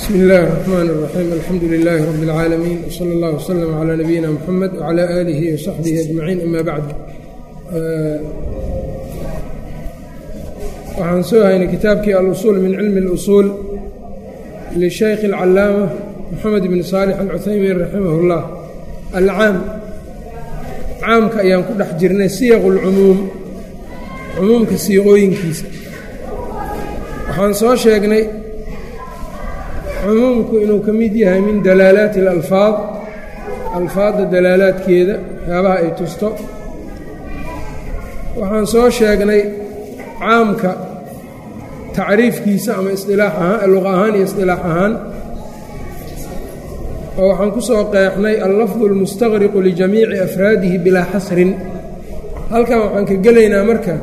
bsmi اllahi الرحmn الرaxيim alxamdu لilaahi rab اlcaalamiin wslى اllah wslm عlى nabiyina mxamed wعlى aalihi وsaxbihi aجmaciin ama bacd waxaan soo haynay kitaabkii alusuul min cilmi اlusuul lishaykh اlcalaama moxamed bn saalix alcuthaymin raximah اllah alcaam caamka ayaan ku dhex jirnay siyaq اlcumuum cumuumka siiqooyinkiisa waxaan soo sheegnay cumuumku inuu ka mid yahay min dalaalaati اlalfaad alfaadda dalaalaadkeeda waxyaabaha ay tusto. Waxaan soo sheegnay caamka tacriifkiisa ama isilaax ahaan luqa ahaan iyo isilaax ahaan oo waxaan ku soo qeexnay allafdu اlmustaqriqu lijamiici afraadihi bilaa xasrin. Halkan waxaan ka gelaynaa marka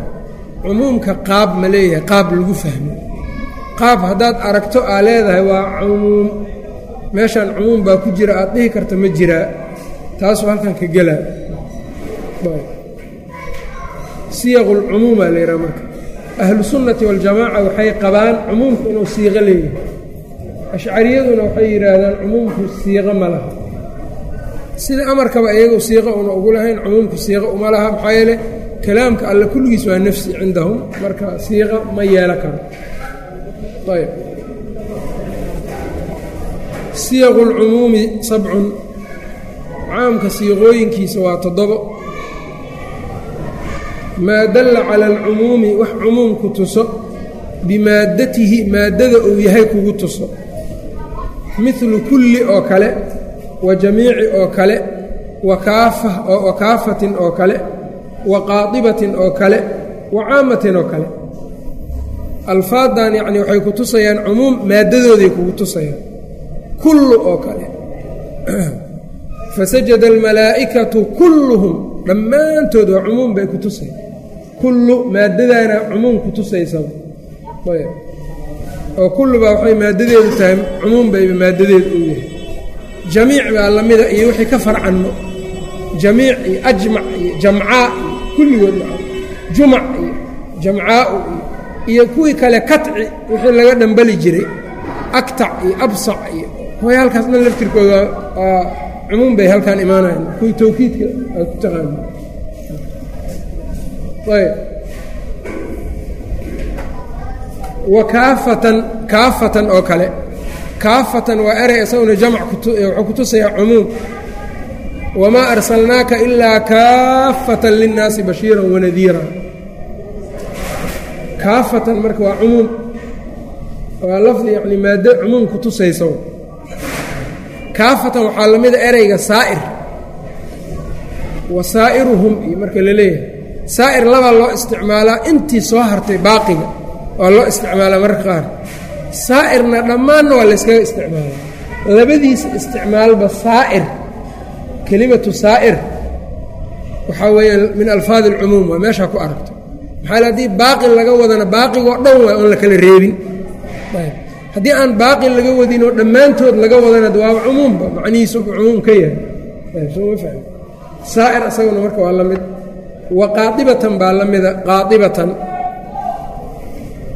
cumuumka qaab ma leeyahay qaab lagu fahmo qaab haddaad aragto aa leedahay waa cumuum. Meeshaan cumuum baa ku jira aad dhihi karta ma jiraa taasuu halkan ka gelaa siyaqu lcumuumaa la yidhaha marka. Ahlu sunnati waljamaaca waxay qabaan cumuumku inuu siiqo leeyahay. Ashcariyaduna waxay yidhaahdaan cumuumku siiqo ma laha. Sida amarkaba iyagu siiqo una ugu lahayn cumuumku siiqo uma laha maxaa yeele kalaamka alle kulligiis waa nafsi cindahum. Marka siiqo ma yeelo karo siyaqu اlcumuumi sabcun caamka siiqooyinkiisa waa toddobo maa dalla cala alcumuumi wax cumuumku tuso bimaadatihi maaddada uu yahay kugu tuso midlu kulli oo kale wa jamiici oo kale wa kaafa wa kaafatin oo kale wa qaadibatin oo kale wa caamatin oo kale alfaaddan yacni waxay ku tusayaan cumuum maaddadooday kugu tusayaan. Kullu oo kale. Fasajada almalaa'ikatu kulluhum dhammaantood waa cumuum bay ku tusayaan. Kullu maaddadaana cumuum ku tusaysaba ayb oo kullu baa waxay maaddadeedu tahay cumuum bayba maaddadeedu u yahay jamiic baa lamida iyo wixii ka farcanno. Jamiic iyo ajmac iyo jamcaa iyo kulligood jumac iyo jamcaa'u iyo iyo kuwii kale katci wixii laga dhambali jiray. Aktac iyo absac iyo hooy halkaas dhan laftirkooda cumuum bay halkaan imaanayan kuwii tawkiidka ay ku taqaana wa kaafatan kaafatan oo kale. Kaafatan waa erey isaguna jamc wuxuu ku tusayaa cumuum. Wamaa arsalnaaka ilaa kaafatan linnaasi bashiiran wanadiira kaafatan marka waa cumuum. Waa lafdi yacni maaddo cumuum ku tusaysa kaafatan waxaa la mida ereyga saa'ir. Wa saa'iruhum iyo marka la leeyahay. Saa'ir labaa loo isticmaalaa intii soo hartay baaqiga. Waa loo isticmaalaa mararka qaar. Saa'irna dhammaanna waa layskaga isticmaalaa. Labadiisa isticmaalba saa'ir. Kelimatu saa'ir. Waxaa weeye min alfaadi alcumuum waa meeshaa ku aragto maxaa haddii baaqi laga wadana baaqigoo dhan waa oon la kala reebin. Haddii aan baaqi laga wadinoo dhammaantood laga wadana waaba cumuumba macnihiisu cumuum ka yahay. Saa'ir isaguna marka waa la mid. Wa qaadibatan baa la mida qaadibatan.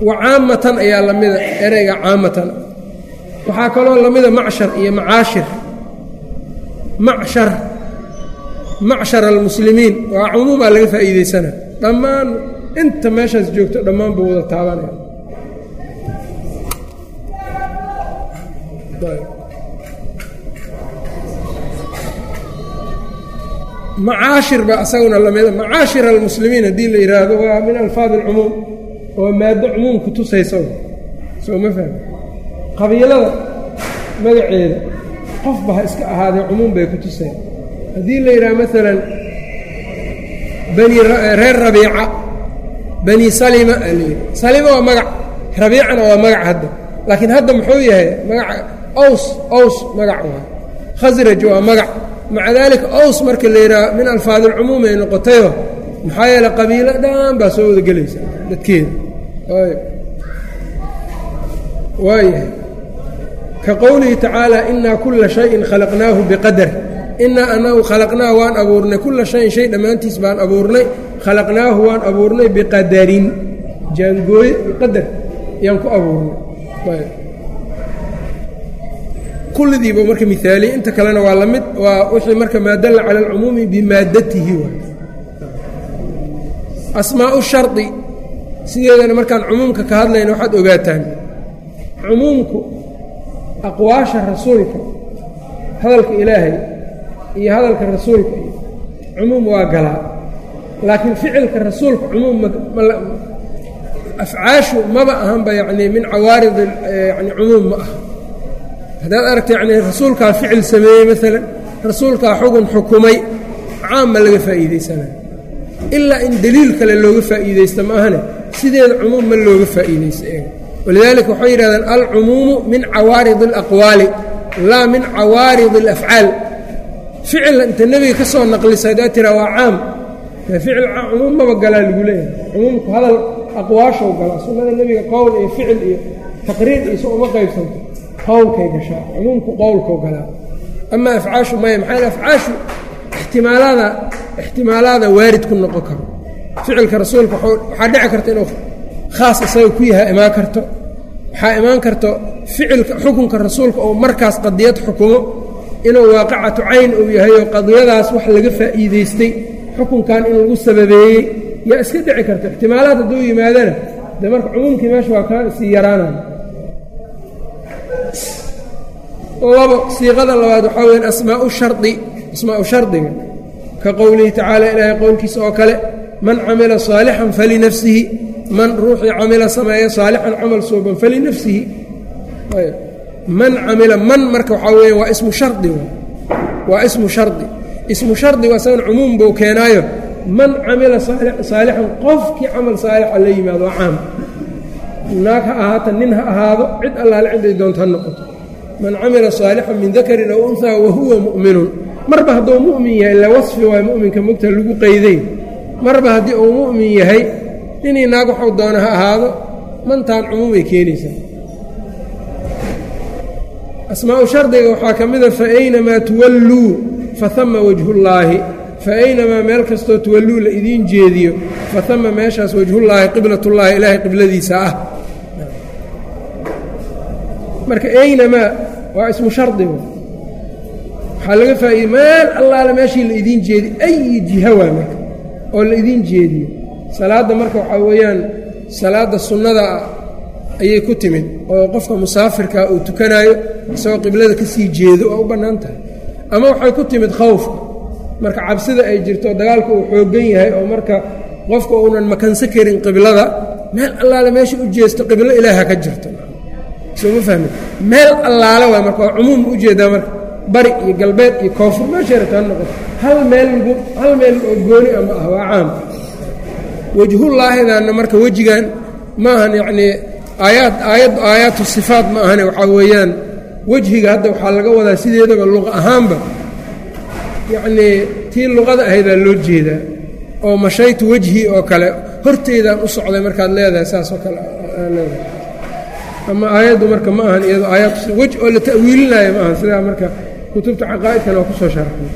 Wa caamatan ayaa la mida ereyga caamatan. Waxaa kaloo la mida macshar iyo macaashir. Macshar. Macshar almuslimiin. Waa cumuumaa laga faa'iidaysana dhammaan inta meeshaas joogto dhammaan buu wada taabanaya. Macaashir baa isaguna lamida macaashir almuslimiin haddii la yidhaahdo waa min alfaad alcumuum. Oo maaddo cumuum ku tusaysa soo ma fahmi? Qabiilada magaceeda qofba ha iska ahaadee cumuum bay ku tusaya haddii la yidhaha maalan bani reer rabiica bani salima salima waa magac rabiicana waa magac hadda. Laakiin hadda muxuu yahay magaca aws aws magac waa. Khasraj waa magac. Maca daalika aws marka la yidhaha min alfaad alcumuum ay noqotayo maxaa yeele qabiilo dhan baa soo wada gelaysa dadkeeda. Waayahay ka qowlihi tacaala inaa kulla shayin khalaqnaahu biqadar inaa anagu khalaqnaahu waan abuurnay. Kulla shayin shay dhammaantiis baan abuurnay. Khalaqnaahu waan abuurnay biqadarin. Jaangooye biqadar yaan ku abuurnay. Kullidiiba marka miaaliye inta kalena waa la mid waa wixii marka maa dalla cala alcumuumi bimaadatihi asmaau shardi. Sideedana markaan cumuumka ka hadlayna waxaad ogaataan cumuumku aqwaasha rasuulka hadalka ilaahay iyo hadalka rasuulka iyo cumuum waa galaa laakiin ficilka rasuulka cumuum afcaashu maba ahanba yacnii min cawaarid yani cumuum ma aha. Haddaad aragta yacnii rasuulkaa ficil sameeyey maalan rasuulkaa xugun xukumay caam ma laga faa'iidaysanayo ilaa in deliil kale looga faa'iidaysta ma ahane sideeda cumuum ma looga faa'iidaysto eega. Walidaalika waxay yidhahdeen alcumuumu min cawaarid alaqwaali laa min cawaarid alafcaal ficil inta nebiga ka soo naqlisa haddaa tiraa waa caam. Ficil cumuum maba galaa lagu leeyahay. Cumuumku hadal aqwaashow galaa. Sunnada nebiga qowl iyo ficil iyo taqriir iyo so uma qaybsanto qowlkay gashaa. Cumuumku qowlkau galaa. Ama afcaashu maya maxaa afcaashu ixtimaalaada ixtimaalaada waarid ku noqon karo. Ficilka rasuulka waxaa dhici karta inuu khaas isaga ku yahay imaan karto. Waxaa imaan karto ficilka xukunka rasuulka oo markaas qadiyad xukumo inuu waaqicatu cayn uu yahay oo qadiyadaas wax laga faa'iidaystay xukunkan in lagu sababeeyey yaa iska dhici karta. Ixtimaalaad hadduu yimaadana dee marka cumuumkii meesha waa ka sii yaraanaya labo siiqada labaad waxaa weya asmaau shardi asmaau shardiga ka qowlihi tacaala ilaahay qowlkiisa oo kale man camila saalixan falinafsihi man ruuxii camila sameeya saalixan camal suuban falinafsihi man camila man marka waxaa weya waa ismu shardi waa ismu shardi. Ismu shardigu asagan cumuum buu keenaayo. Man camila saalixan qofkii camal saalixa la yimaado waa caam. Naag ha ahaata nin ha ahaado cid allaale ciday doonto ha noqoto. Man camila saalixan min dakarin aw unhaa wa huwa mu'minun. Marba hadduu mu'min yahay la wasfi waay mu'minka mugta lagu qayday marba haddii uu mu'min yahay ninii naag waxuu doona ha ahaado mantaan cumuumay keenaysaa asmaau shardiga waxaa ka mida fa aynamaa tuwalluu fahama wajhullaahi. Fa aynamaa meel kastoo tuwalluu la idiin jeediyo fahama meeshaas wajhullaahi qiblatullaahi ilaahay qibladiisa ah. Marka aynamaa waa ismu shardiga waxaa laga faa'iidey meel allaale meeshii la idiin jeediy ayi jiha waa marka oo la idiin jeediyo. Salaadda marka waxaa weeyaan salaadda sunnada ayay ku timid oo qofka musaafirkaa uu tukanaayo isagoo qiblada ka sii jeedo oo u bannaan tahay. Ama waxay ku timid khawfka marka cabsida ay jirto dagaalku uu xooggan yahay oo marka qofka uunan makanso karin qiblada meel allaale meesha u jeesto qiblo ilaaha ka jirto. Sooma fahmi? Meel allaale waay marka waa cumuum u jeedaa marka. Bari iyo galbeed iyo koonfur meeshay rabta ha noqoto. Hal meel hal meel oo gooni ama ah waa caam. Wejhullaahidaanna marka wejigan ma ahan yacnii aayaad aayad aayaatu sifaat ma ahane waxaa weeyaan wejhiga hadda waxaa laga wadaa sideedaba luqa ahaanba. Yacnii tii luqada ahaydaa loo jeedaa oo mashaytu wejhi oo kale horteydaan u socday markaad leedahay saasoo kale leedahay. Ama aayaddu marka ma ahan iyado aayaad wej oo la ta'wiilinaayo ma ahan sidaa marka kutubta caqaa'idkan oo ku soo sharxay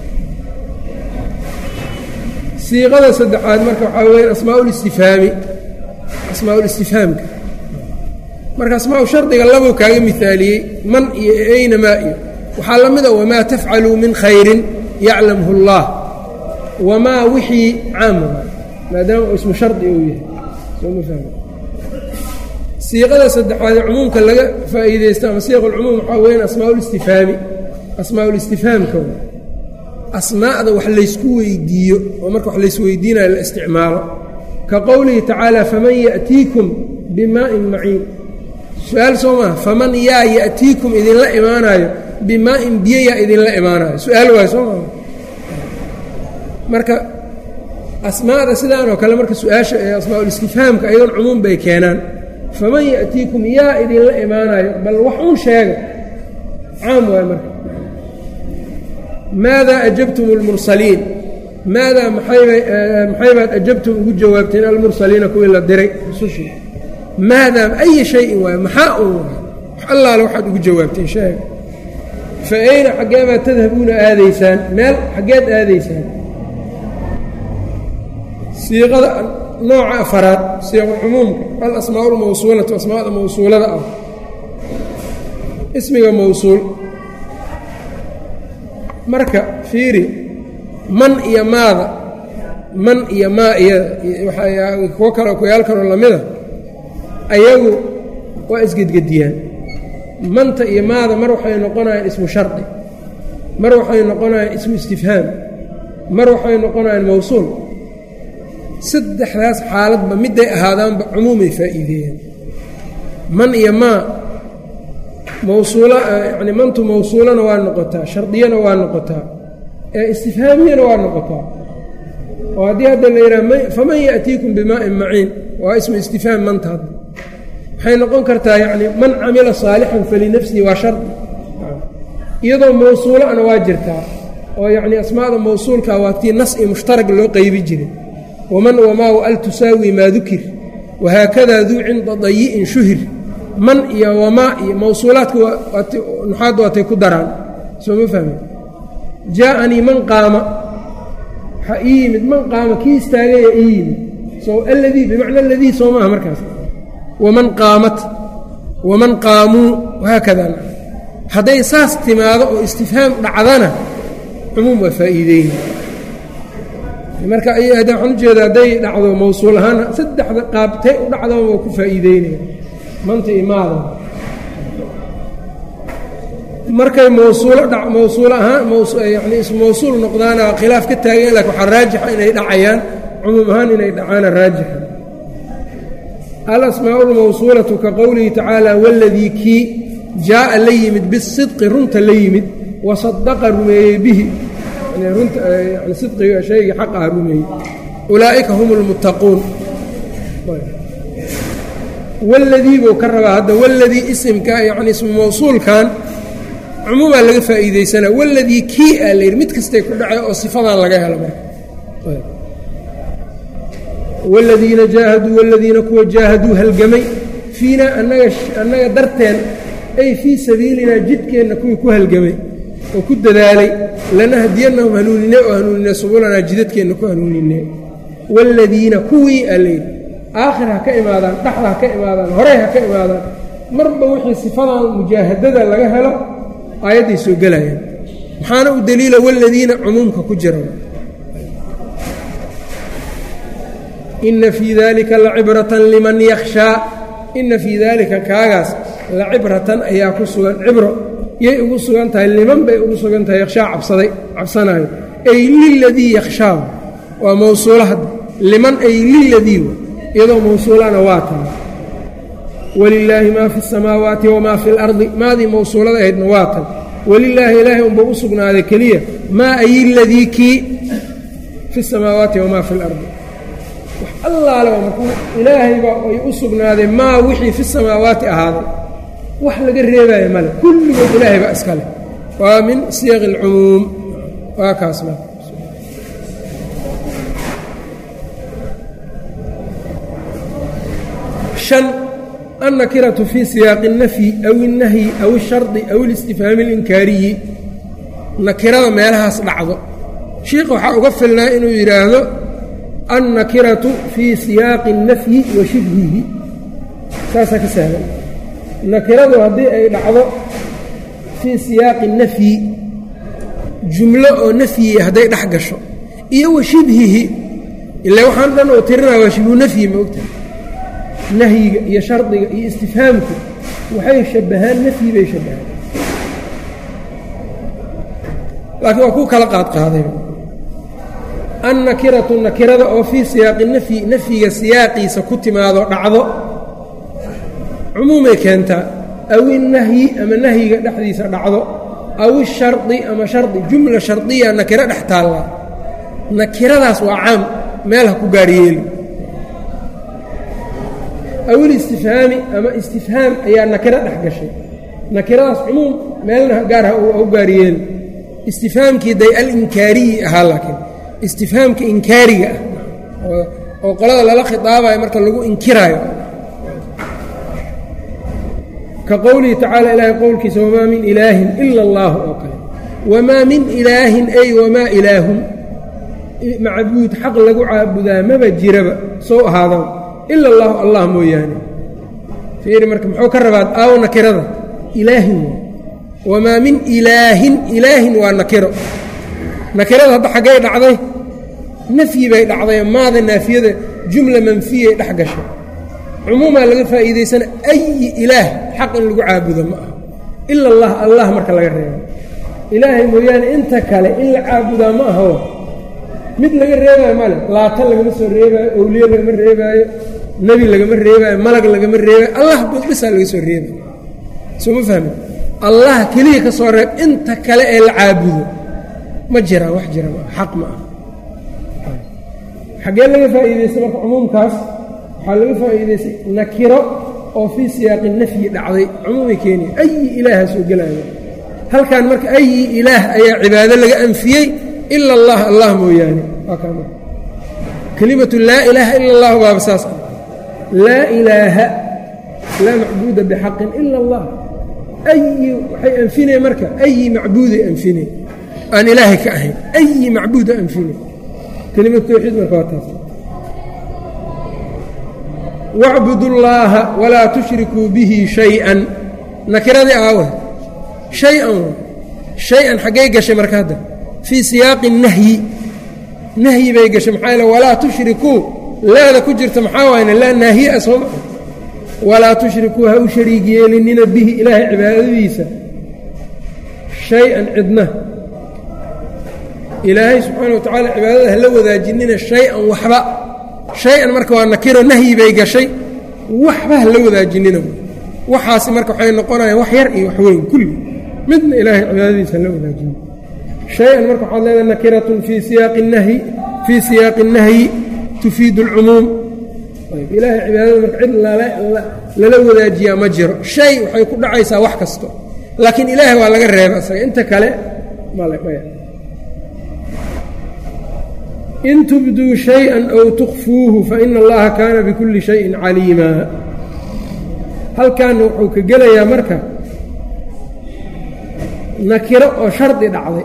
siiqada saddexaad marka waxaa weya asmaaءulistifhaami asmaaءulistifhaamka markaas ma shardiga labou kaaga miaaliyey man iyo aynamaa iyo. Waxaa la mida ah, wamaa tafcaluu min khayrin yaclamhu اllah wamaa wixii caama ah, maadaama ismu shardi uu yahay. Siiqada saddexaad cumuumka laga faa'iidaysto ama siiqulcumuum waxaa weyan asmaaulistifaami asmaaulistifhaamka asmaa'da wax laysku weydiiyo oo marka wax laysweydiinayo la isticmaalo. Ka qowlihi tacaala faman ya'tiikum bimaa'in maciin su'aal soo maaha faman yaa ya'tiikum idinla imaanaayo bimaa'in biyo yaa idinla imaanaayo. Su'aal waayo soo maaha marka asmaa'da sidaan oo kale marka su'aasha ee asmaa'ulistifhaamka ayadoon cumuum bay keenaan. Faman ya'tiikum yaa idinla imaanaayo bal wax un sheega caam waayo marka. Maadaa ajabtum اlmursaliin maadaa maxaybaad ajabtum ugu jawaabteen almursaliina kuwii la diray? Rusushii maadaa aya shayin waayo maxaa wax allaale waxaad ugu jawaabteen sheega fa ayna xaggeebaad tadhabuuna aadaysaan meel xaggeed aadaysaan siiqada nooca afaraad siiqulcumuumka alasmaa lmawsuulatu asmaada mawsuulada ah. Ismiga mawsuul. Marka fiiri man iyo maada. Man iyo maa iyo kuwo kale kuyaal kaloo lamida ayagu waa isgedgediyaan. Manta iyo maada mar waxay noqonayaan ismu shardi mar waxay noqonayaan ismu istifhaam mar waxay noqonayaan mawsuul. Saddexdaas xaaladba midday ahaadaanba cumuumay faa'iideeyaan man iyo maa mawsuula yacni mantu mawsuulana waa noqotaa shardiyana waa noqotaa ee istifhaamiyana waa noqotaa. Oo haddii hadda la yidhaha faman ya'tiikum bimaa'in maciin? Waa ismu istifhaam manta hadda waxay noqon kartaa yacni man camila saalixan falinafsihi waa shardi iyadoo mawsuulana waa jirtaa oo yacni asmaada mawsuulka waa tii nas iyo mushtarag loo qeybi jiray. Waman wamaa waal tusaawi maa dukir wahaakadaa duu cinda dayi'in shuhir. Man iyo wamaa iyo mawsuulaadka nuxaadda waatay ku daraan. Soo ma fahmin jaaanii man qaama. Waxaa ii yimid man qaama kii istaagaya ii yimid. Soo alladii bimacna aladii soo maaha markaas waman qaamat waman qaamuu wahaakadaa hadday saas timaado oo istifhaam dhacdana cumuum waa faa'iideyna marka waxaan ujeeda hadday dhacdo mawsuul ahaana saddexda qaabtay u dhacdaba waa ku faa'iideynaya manta imaada markay mawsuul ahaan yani ismu mawsuul noqdaana khilaaf ka taagan laakiin waxaa raajixa inay dhacayaan cumuum ahaan inay dhacaana raajixa alasmaa lmawsuulatu ka qowlihi tacaala waladii kii jaa'a la yimid bisidqi runta la yimid wasadaqa rumeeyey bihi sidqiga shaygii xaq ah rumeeyey ulaa'ika hum lmuttaquun waladii buu ka rabaa hadda waladii isimka yani ismu mawsuulkan cumuumaa laga faa'iidaysanaa waladii kii aa la yidhi mid kastay ku dhacay oo sifadan laga helo marka waaladiina jaahaduu waladiina kuwa jaahaduu halgamay fiinaa annaga annaga darteen ay fii sabiilinaa jidkeenna kuwii ku halgamay oo ku dadaalay lanahdiyannahum hanuuninee oo hanuuninee subulanaa jidadkeenna ku hanuuninee waaladiina kuwii aa la yidhi aakhir ha ka imaadaan dhaxda ha ka imaadaan horey ha ka imaadaan marba wixii sifadan mujaahadada laga helo aayadday soo gelayaan maxaana u deliila waladiina cumuumka ku jira inna fii daalika lacibratan liman yakhshaa inna fii daalika kaagaas lacibratan ayaa ku sugan cibro yay ugu sugan tahay liman bay ugu sugan tahay yakhshaa cabsaday cabsanaayo ay liladii yakhshaa waa mawsuulo hadda liman ay liladii iyadoo mawsuulana waa tahay walilaahi maa fi اsamaawaati wamaa fi اlardi maadii mawsuulada ahaydna waa tan walilaahi ilaahay unba u sugnaaday keliya maa ay ladii kii fi اsamaawaati wamaa fi اlardi wax allaale waa markuu ilaahaybaa ay u sugnaaday maa wixii fi samaawaati ahaaday wax laga reebaayo male kulligood ilaahay baa iska leh waa min siyaq اlcumuum waa kaas ma annakiratu fii siyaaqi اnnafyi aw اnnahyi aw اshardi aw اlistifhaami اlinkaariyi nakirada meelahaas dhacdo shiikha waxaa uga filnaa inuu yidhaahdo annakiratu fii siyaaqi اnnafyi wa shibhihi saasaa ka sahlan nakiradu haddii ay dhacdo fii siyaaqi nafyi jumlo oo nafyiya hadday dhex gasho iyo wa shibhihi ila waxaan dhan oo tirinaa waa shibhu nafyi ma ogtahay nahyiga iyo shardiga iyo istifhaamku waxay shabbahaan nafyi bay shabbahaan laakiin waa kuu kala qaadqaaday annakiratu nakirada oo fii siyaaqi nafyi nafyiga siyaaqiisa ku timaado dhacdo. Cumuumay keentaa aw innahyi ama nahyiga dhexdiisa dhacdo. Aw ishardi ama shardi jumla shardiya nakiro dhex taallaa nakiradaas waa caam meel ha ku gaaryeeli aw ilistifhaami ama istifhaam ayaa nakiro dhex gashay. Nakiradaas cumuum meelna gaar ha u gaaryeeli istifhaamkii day alinkaariyi ahaa laakiin istifhaamka inkaariga ah oo qolada lala khitaabayo marka lagu inkiraayo. Ka qowlihi tacaala ilaahay qowlkiisa wamaa min ilaahin ila allaahu oo kale. Wamaa min ilaahin ay wamaa ilaahun. Macbuud xaq lagu caabudaa maba jiraba soo ahaadaan ila allaahu allah mooyaane. Fiiri marka muxuu ka rabaa aawo nakirada. Ilaahin. Wamaa min ilaahin ilaahin waa nakiro nakirada hadda xaggay dhacday nafyi bay dhacday maada naafiyada jumla manfiyay dhex gashay. Cumuumaa laga faa'iidaysana ayi ilaah xaq in lagu caabudo ma aha. Ila allah allah marka laga reebo. Ilaahay mooyaane inta kale in la caabudaa ma aho. Mid laga reebaayo male laata lagama soo reebaayo owliye lagama reebaayo nebi lagama reebaayo malag lagama reebaayo allah bisaa laga soo reebaayo. Soo ma fahmi allah keliya ka soo reeb inta kale ee la caabudo ma jiraan wax jira xaq ma. Ah xaggee laga faa'iidaystay marka cumuumkaas waxaa laga faa'iidaystay nakiro oo fii siyaaqi nafyi dhacday cumuumay keeniya ayi ilaaha soo gelaayo halkan marka ayi ilaah ayaa cibaado laga anfiyey ila allah allah mooyaane. Kelimatu laa ilaaha ila allah baaba saas. Ah laa ilaaha laa macbuuda bixaqin ila allah ayi waxay anfinay marka ayi macbuuday anfinay aan ilaahay ka ahayn. Ayi macbuuda anfinay kelimatu tawxiid marka waa taas. Wacbudu llaaha walaa tushrikuu bihi shay-an. Nakiradii aawa shay-an shay-an xaggay gashay marka hadda. Fii siyaaqi nahyi. Nahyi bay gashay. Maxaa yaele walaa tushrikuu. Laada ku jirta maxaa waayna? Laa naahiya sooma walaa tushrikuu ha u shariig yeelinina bihi ilaahay cibaadadiisa. Shay-an cidna ilaahay subxaana wa tacaala cibaadada hala wadaajinina shay-an waxba. Shay-an marka waa nakiro nahyi bay gashay. Waxba hala wadaajinina. Waxaasi marka waxay noqonayaan wax yar iyo wax weyn kulli. Midna ilaahay cibaadadiisa hala wadaajina shay-an marka waxaad leedahay nakiratun fii siyaaqi nahyi fii siyaaqi nahyi tufiidu alcumuum ilaahay cibaadada marka cid lala wadaajiyaa ma jiro. Shay waxay ku dhacaysaa wax kasto. Laakiin ilaahay waa laga reeba isaga. Inta kale in tubduu shayئa aw tukfuuhu faina allaha kaana bikulli shayin caliima halkaana wuxuu ka gelayaa marka nakiro oo shardi dhacday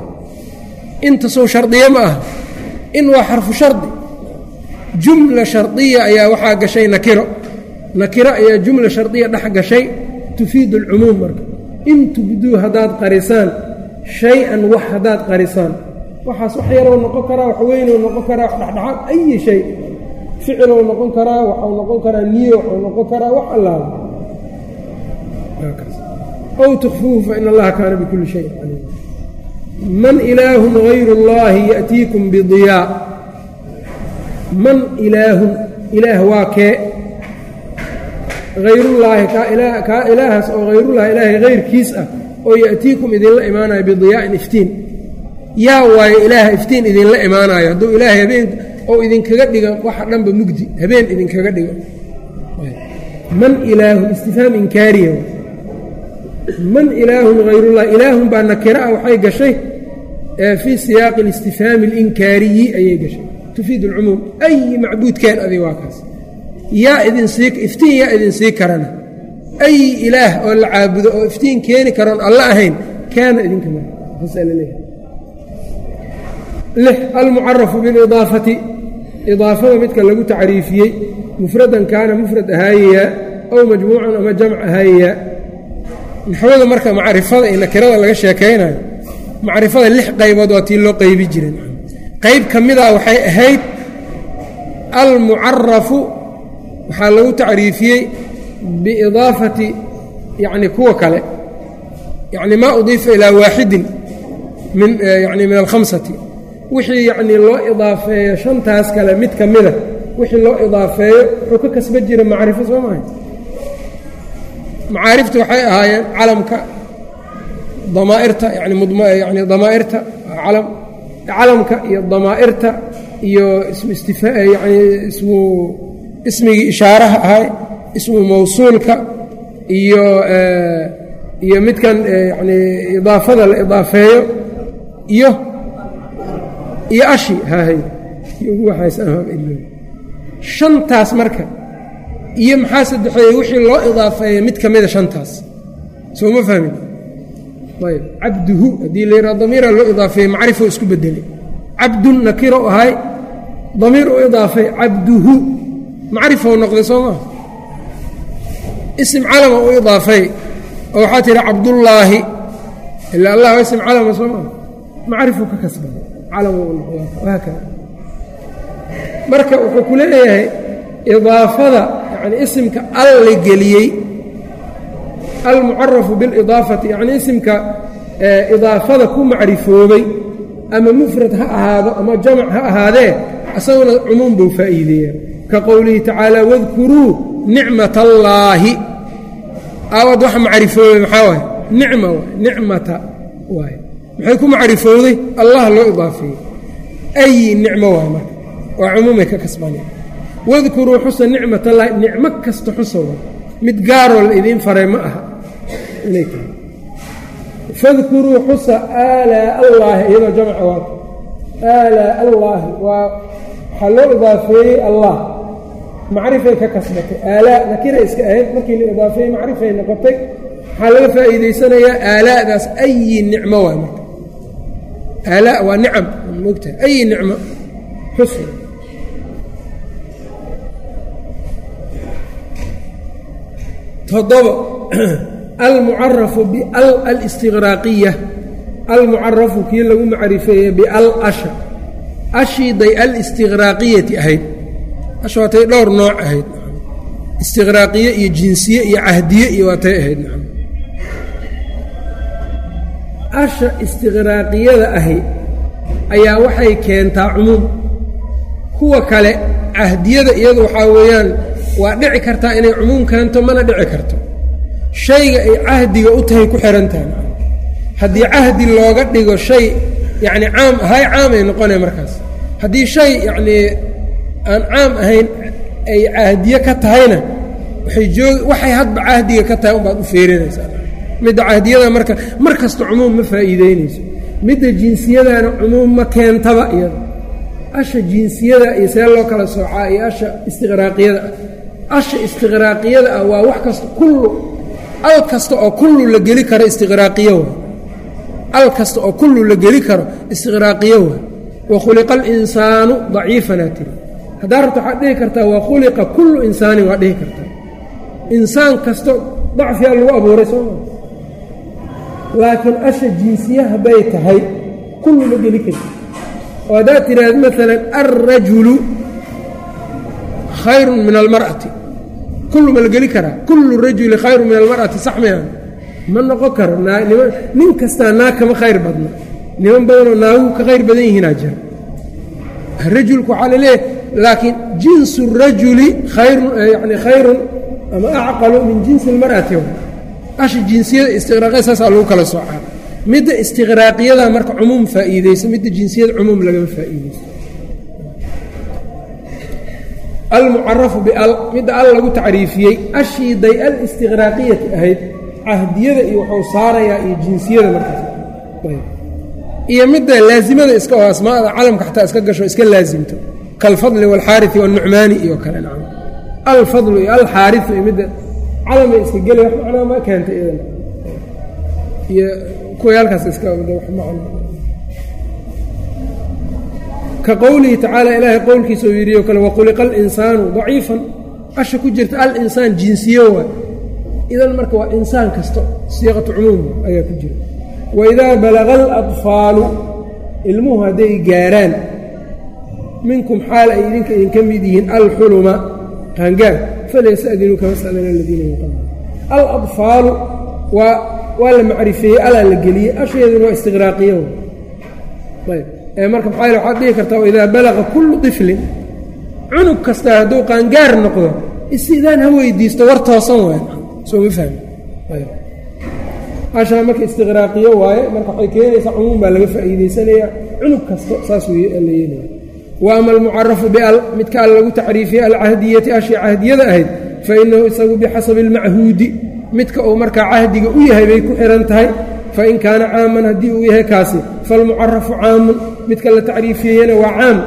intasoo shardiye ma aha in waa xarfu shardi jumla shardiya ayaa waxaa gashay nakiro nakiro ayaa jumla shardiya dhex gashay tufiidu alcumuum marka in tubduu haddaad qarisaan shay-an wax haddaad qarisaan waxaas wax yarou noqon karaa wax weynuu noqon karaa wax dhexdhexaad ayi shay. Ficilou noqon karaa waxau noqon karaa niyo waxuu noqon karaa wax allaala ow tukfuuhu faina allaha kaana bikulli shayin caliim man ilaahun hayru اllahi ya'tiikum bidiyaa man ilaahun ilaah waa kee. Hayrullaahi kaa ilaahaas oo hayrullahi ilaahay hayrkiis ah oo ya'tiikum idinla imaanayo bidiyaa'in iftiin yaa waayo ilaaha iftiin idinla imaanayo hadduu ilaahay habeen oo idinkaga dhigo waxa dhanba mugdi habeen idinkaga dhigo man ilaahun istifhaam inkaariya man ilaahun hayrullahi ilaahun baa nakira ah waxay gashay fii siyaaqi اlistifhaami اlinkaariyi ayay gashay tufiid اlcumuum ayi macbuudkeen adi waa kaas yaa idinsii iftiin yaa idinsii karana ayi ilaah oo la caabudo oo iftiin keeni karoon alla ahayn kaana idinka ma lix almucarafu bilidaafati idaafada midka lagu tacriifiyey mufradan kaana mufrad ahaayayaa ow majmuucan ama jamc ahaayayaa naxwada marka macrifada iyo nakirada laga sheekaynayo macrifada lix qaybood waa tii loo qaybi jiren qayb ka mida waxay ahayd almucarafu waxaa lagu tacriifiyey biidaafati yacni kuwa kale. Yacni maa udiifa ilaa waaxidin min yani min alkhamsati wixii yacnii loo idaafeeyo shantaas kale mid ka mida wixii loo idaafeeyo wuxuu ka kasba jira macrifo soo maahay macaarifta waxay ahaayeen calamka damaa'irta yani yani damaa'irta calam calamka iyo damaa'irta iyo ismu istifa yani ismu ismigii ishaaraha ahay ismu mawsuulka iyo iyo midkan yani idaafada la idaafeeyo iyo iyo ashi haahay shantaas marka iyo maxaa saddexeeye wixii loo idaafeeyey mid ka mida shantaas? Soo ma fahmin? Ayb cabduhu haddii la yidhaha damiira loo idaafeeye macrifo isku bedelay cabdun nakiro ahay damiir u idaafay cabduhu. Macrifou noqday soo maa isim calama u idaafay oo waxaa tihi cabdullaahi. Ila allah ism calama soo maa macrifuu ka kasbaday marka wuxuu ku leeyahay idaafada yani isimka al la geliyey almucarafu bilidaafati yacnii isimka idaafada ku macrifoobay ama mufrad ha ahaado ama jamac ha ahaadee isaguna cumuum buu faa'iideeya ka qowlihi tacaala wadkuruu nicmat allaahi aawad waxa macrifoobay maxaa waaye? Nicma waay nicmata waay maxay ku macrifowday allah loo idaafeeyey ayi nicmo waay marka waa cumuumay ka kasbanay wadkuruu xusa nicmat allaahi nicmo kasta xusa waay mid gaaroo la idiin faray ma aha. Inay tahay. Fadkuruu xusa aalaa allaahi iyadoo jamca waa. Aalaa allaahi waa waxaa loo idaafeeyey allah. Macrifay ka kasbatay. Aalaa nakiray iska ahayd markii la idaafeeyey macrifay noqotay. Waxaa laga faa'iidaysanayaa aalaadaas ayi nicmo waay marka aalaa waa nicam mogtahay ayi nicmo xus todobo almucarafu bial alistiqraaqiya almucarafu kii lagu macrifeeye bial asha ashiiday alistiqraaqiyati ahayd asha waatay dhowr nooc ahayd istiqraaqiye iyo jinsiye iyo cahdiye iyo waatay ahayd asha istiqraaqiyada ahi ayaa waxay keentaa cumuum. Kuwa kale cahdiyada iyadu waxaa weeyaan waa dhici kartaa inay cumuum keento mana dhici karto. Shayga ay cahdiga u tahay ku xihan tahay haddii cahdi looga dhigo shay yacni caam hay caamay noqonaya markaas. Haddii shay yacnii aan caam ahayn ay cahdiye ka tahayna waxay joog waxay hadba cahdiga ka tahay unbaad u feerinaysaa midda cahdiyada marka mar kasta cumuum ma faa'iideynayso. Midda jinsiyadana cumuum ma keentaba iyada. Asha jinsiyada iyo see loo kala soocaa iyo asha istiqraaqiyada ah. Asha istiqraaqiyada ah waa wax kasta kullu al kasta oo kullu la geli karo istiqraaqiyo wa al kasta oo kullu la geli karo istiqraaqiyo wa wa alinsaanu daciifanaa tiri. Haddaa rabta waxaad dhihi kartaa wa khuliqa kullu insaanin waa dhihi kartaa. Insaan kasto dacfiyaa lagu abuuray sooma laakiin asha jinsiya hadday tahay. Kullu ma geli karti oo haddaad tidhaahdo maalan alrajulu khayrun min almar'ati. Kullu ma la geli karaa. Kullu rajuli khayrun min almar'ati sax mayaan ma noqon karo nin kastaa naag kama khayr badna. Niman badanoo naaguhu ka khayr badan yihiinaa jira. Rajulku waxaa la leeyahay laakiin jinsu rajuli yani khayrun ama acqalu min jinsi almar'ati asha jinsiyada istiqraaqya saasaa lagu kala soocaa midda istiqraaqiyada marka cumuum faa'iideysa midda jinsiyada cumuum lagama faa'iideyso almucarafu bial midda al lagu tacriifiyey ashii day al ahayd cahdiyada iyo waxuu saarayaa iyo jinsiyada markaas. Iyo midda laazimada iska oo asmaada cadamka xataa iska gasho iska laazimto. Kalfadli waalxaarii wanucmaani iyo kale alfadlu iyo alxaariu iyo midda calamay iska geli wax macnaa ma keenta idan. Iyo kuway halkaas iska ka qowlihi tacaala ilaahay qowlkiisa uu yidhi oo kale waquliqa alinsaanu daciifan. Asha ku jirta alinsaan jinsiyo waay idan marka waa insaan kasta siiqatu cumuum ayaa ku jira. Waidaa balaga aladfaalu ilmuhu hadday gaaraan minkum xaal ay idinka idinka mid yihiin alxuluma qaangaar falyasta'dinuu kama sa'dana aladiina min qabli aladfaalu waa waa la macrifeeyey alaa la geliyey asheeduna waa istiqraaqiyo ayb ee marka maxaa waxaad dhihi kartaa waidaa balaqa kullu tiflin cunug kastaa hadduu qaangaar noqdo isidaan ha weydiisto war toosan waay soo ma fahmi ashaa marka istiqraaqiyo waaye marka waxay keenaysaa cumuum baa laga faa'iidaysanayaa cunug kasta saas la yeelaya wa ama almucarafu bial midka al lagu tacriifiyey alcahdiyati ashii cahdiyada ahayd fa inahu isagu bixasabi almachuudi midka uu markaa cahdiga u yahay bay ku xihan tahay fain kaana caaman haddii uu yahay kaasi falmucarafu caamun midka la tacriifiyeyana waa caam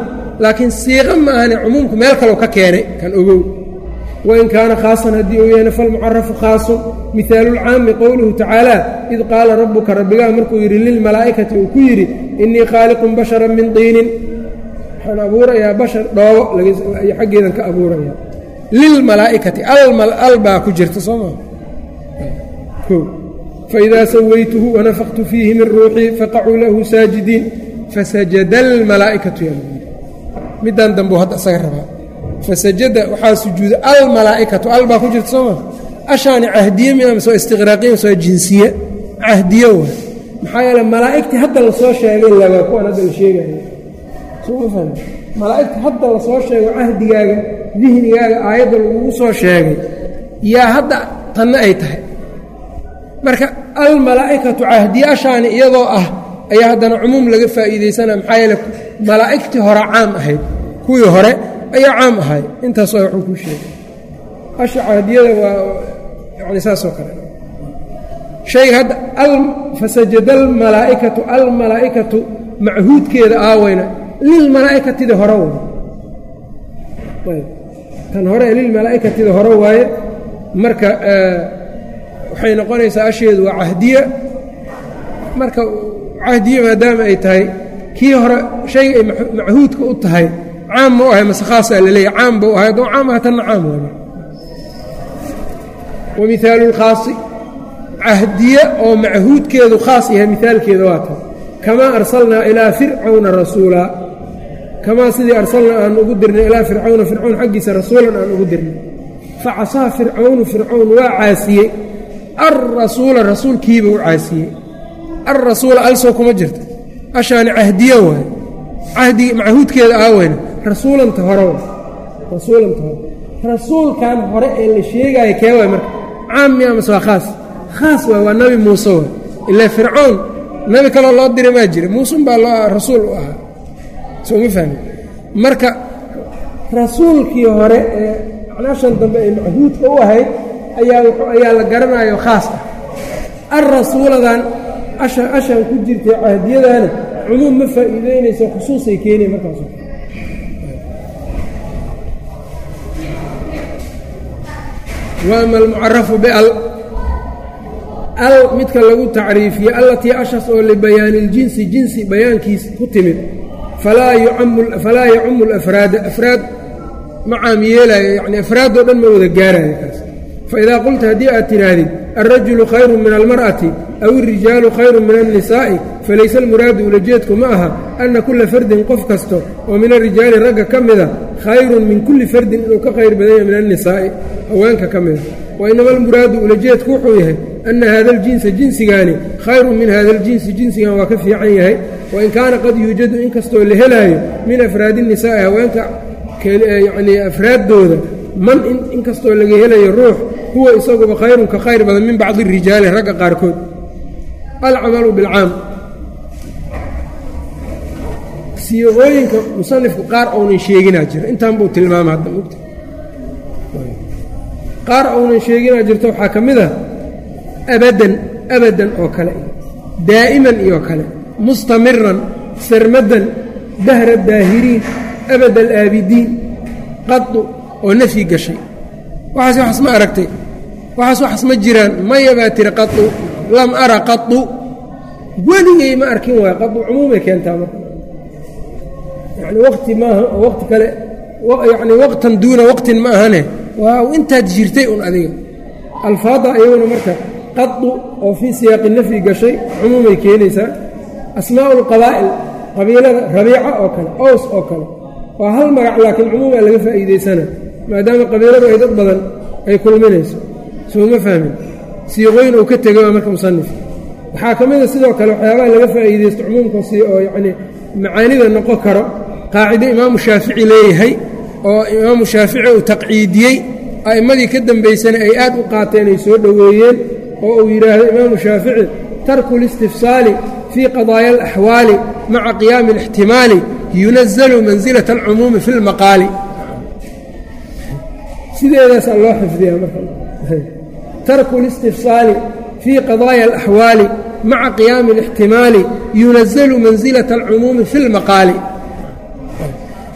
laakiin siiqa ma ahane cumuumku meel kaloo ka keenay kan ogow wain kaana khaasan haddii uu yahayna falmucarafu khaasun mihaalulcaami qowluhu tacaala id qaala rabbuka rabbigaa markuu yidhi lilmalaa'ikati uu ku yidhi innii khaaliqun basharan min diinin waxaan abuurayaa bashar dhoobo xaggeedan ka abuuraya. Lilmalaa'ikati al baa ku jirta soo maa faidaa sawaytuhu wanafaqtu fiihi min ruuxii faqacuu lahu saajidiin fasajada almalaa'ikatu middan dambuu hadda isaga rabaa. Fasajada waxaa sujuuda almalaa'ikatu al baa ku jirta soo maa ashaani cahdiye waa istiqraaqiya waa jinsiye? Cahdiye waay. Maxaa yeele malaa'igtii hadda la soo sheegay laba kuwan hadda la sheegayo soma fahmi malaa'igtii hadda la soo sheego cahdigaaga dihnigaaga aayadda lagugu soo sheegay yaa hadda tanna ay tahay. Marka almalaa'ikatu cahdiye ashaani iyadoo ah ayaa haddana cumuum laga faa'iidaysanaa maxaa yeele malaa'igtii hore caam ahayd. Kuwii hore ayaa caam ahay intaas waa waxuu kuu sheegay. Asha cahdiyada waa yani saasoo kale. Shayga hadda fasajada almalaa'ikatu almalaa'ikatu machuudkeeda aaweyna lilmalaa'ikatida hore tan hore lilmalaa'ikatida hore waaye marka waxay noqonaysaa asheedu waa cahdiya. Marka cahdiye maadaama ay tahay kii hore shayga ay machuudka u tahay caam ma u ahay mase khaasaa laleeyahy caam ba u ahay hadduu caam aha caam waay wa lkhaasi cahdiye oo machuudkeedu khaas yahay mihaalkeeda waa tan. Kamaa arsalnaa ilaa fircawna rasuulaa kamaa sidii arsalnaa aan ugu dirnay ilaa fircawna fircawn xaggiisa rasuulan aan ugu dirnay. Facasaa fircawnu fircawn waa caasiyey. Alrasuula rasuulkiiba u caasiyey. Alrasuula alsoo kuma jirta ashaani cahdiye waaye cahdi machuudkeeda aaweyna rasuulanta hore rasuulanta hore. Rasuulkan hore ee la sheegaayo kee waay marka? Caam miya mase waa khaas? Khaas waay waa nabi muuse waay. Ilaa fircoon nabi kaloo loo diray maa jira. Muusun baa loo rasuul u ahaa soo ma fahmi. Marka rasuulkii hore ee acnaashan dambe ee machuudka u ahayd ayaa la garanayo khaas ah alrasuuladan asha ashan ku jirtay cahdiyadaana cumuum ma faa'iideynayso khusuusay keenaya markaas. Wa ama almucarafu bial. Al midka lagu tacriifiye allatii ashas oo libayaani اljinsi jinsi bayaankiis ku timid falaa yacumu alafraada afraad ma caam yani afraadoo dhan ma wada gaarayo kaas faidaa qulta haddii aad tidhaahdid alrajulu khayru min almar'ati aw irijaalu khayru min alnisaa'i falayse almuraadu ulajeedku ma aha anna kulla fardin qof kasto oo min alrijaali ragga ka mida khayrun min kulli fardin inuu ka khayr badan yahay min alnisaa'i haweenka ka mida wa inama almuraadu ulajeedku wuxuu yahay anna haada aljinsa jinsigaani khayrun min hada aljinsi jinsigan waa ka fiican yahay wain kaana qad yuujadu inkastoo la helaayo min afraadi nisaa'i haweenka yacnii afraaddooda man inkastoo laga helayo ruux huwa isaguba khayrun ka khayr badan min bacdi rijaali ragga qaarkood alcamalu bilcaam siiqooyinka musanifku qaar ounan sheeginaa jira intaan buu tilmaama hadda mugta qaar ounan sheeginaa jirto waxaa ka mid ah abadan abadan oo kale daa'iman iyo kale mustamiran sarmadan dahra daahiriin abad alaabidiin qadu oo nafyi gashay waxaas waxaas ma aragtay waxaas waxaas ma jiraan maya baa tiri qadu lam ara qadu weligay ma arkin waay qadu cumuumay keentaa marka yani waqti maaha oo waqti kale yani waqtan duuna waqtin ma ahane waa intaad jirtay un adiga alfaada iyaguna marka qadu oo fii siyaaqi nafyi gashay cumuumay keenaysaa asmaa'u lqabaa'il qabiilada rabiica oo kale ows oo kale. Waa hal magac laakiin cumuumaa laga faa'iidaysana maadaama qabiiladu ay dad badan ay kulminayso. Soo ma fahmin? Siiqooyin uu ka tegay marka musanif waxaa ka mida sidoo kale waxyaabaha laga faa'iidaysto cumuumka si oo yacnii macaanida noqon karo qaacido imaamu shaafici leeyahay oo imaamu shaafici uu taqciidiyey a'immadii ka dambaysana ay aad u qaateen ay soo dhoweeyeen oo uu yidhaahdo imaamu shaafici tarku listifsaali fii qadaaya alaxwaali maca qiyaami alixtimaali yunazalu mansilata alcumuumi fi lmaqaali sideedaasaa loo xifdiyaa marka. Tarku listifsaali fii qadaaya alaxwaali maca qiyaami alixtimaali yunazalu mansilata alcumuumi fi lmaqaali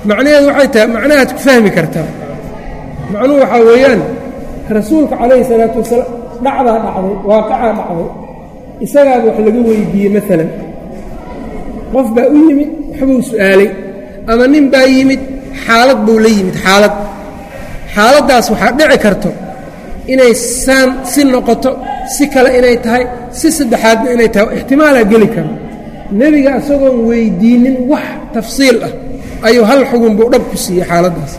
macnaheedu waxay tahay macnahaad ku fahmi kartaa. Macnuhu waxaa weeyaan rasuulka calayhi salaatu wasalaam dhacdaa dhacday waaqacaa dhacday isagaaba wax laga weydiiyey maalan qof baa u yimid waxbuu su'aalay. Ama nin baa yimid xaalad buu la yimid xaalad. Xaaladdaas waxaa dhici karto inay saan si noqoto si kale inay tahay si saddexaadna inay tahay. Ixtimaalaa geli karo. Nebiga isagoon weydiinin wax tafsiil ah ayuu hal xugun buu dhab ku siiyey xaaladdaas.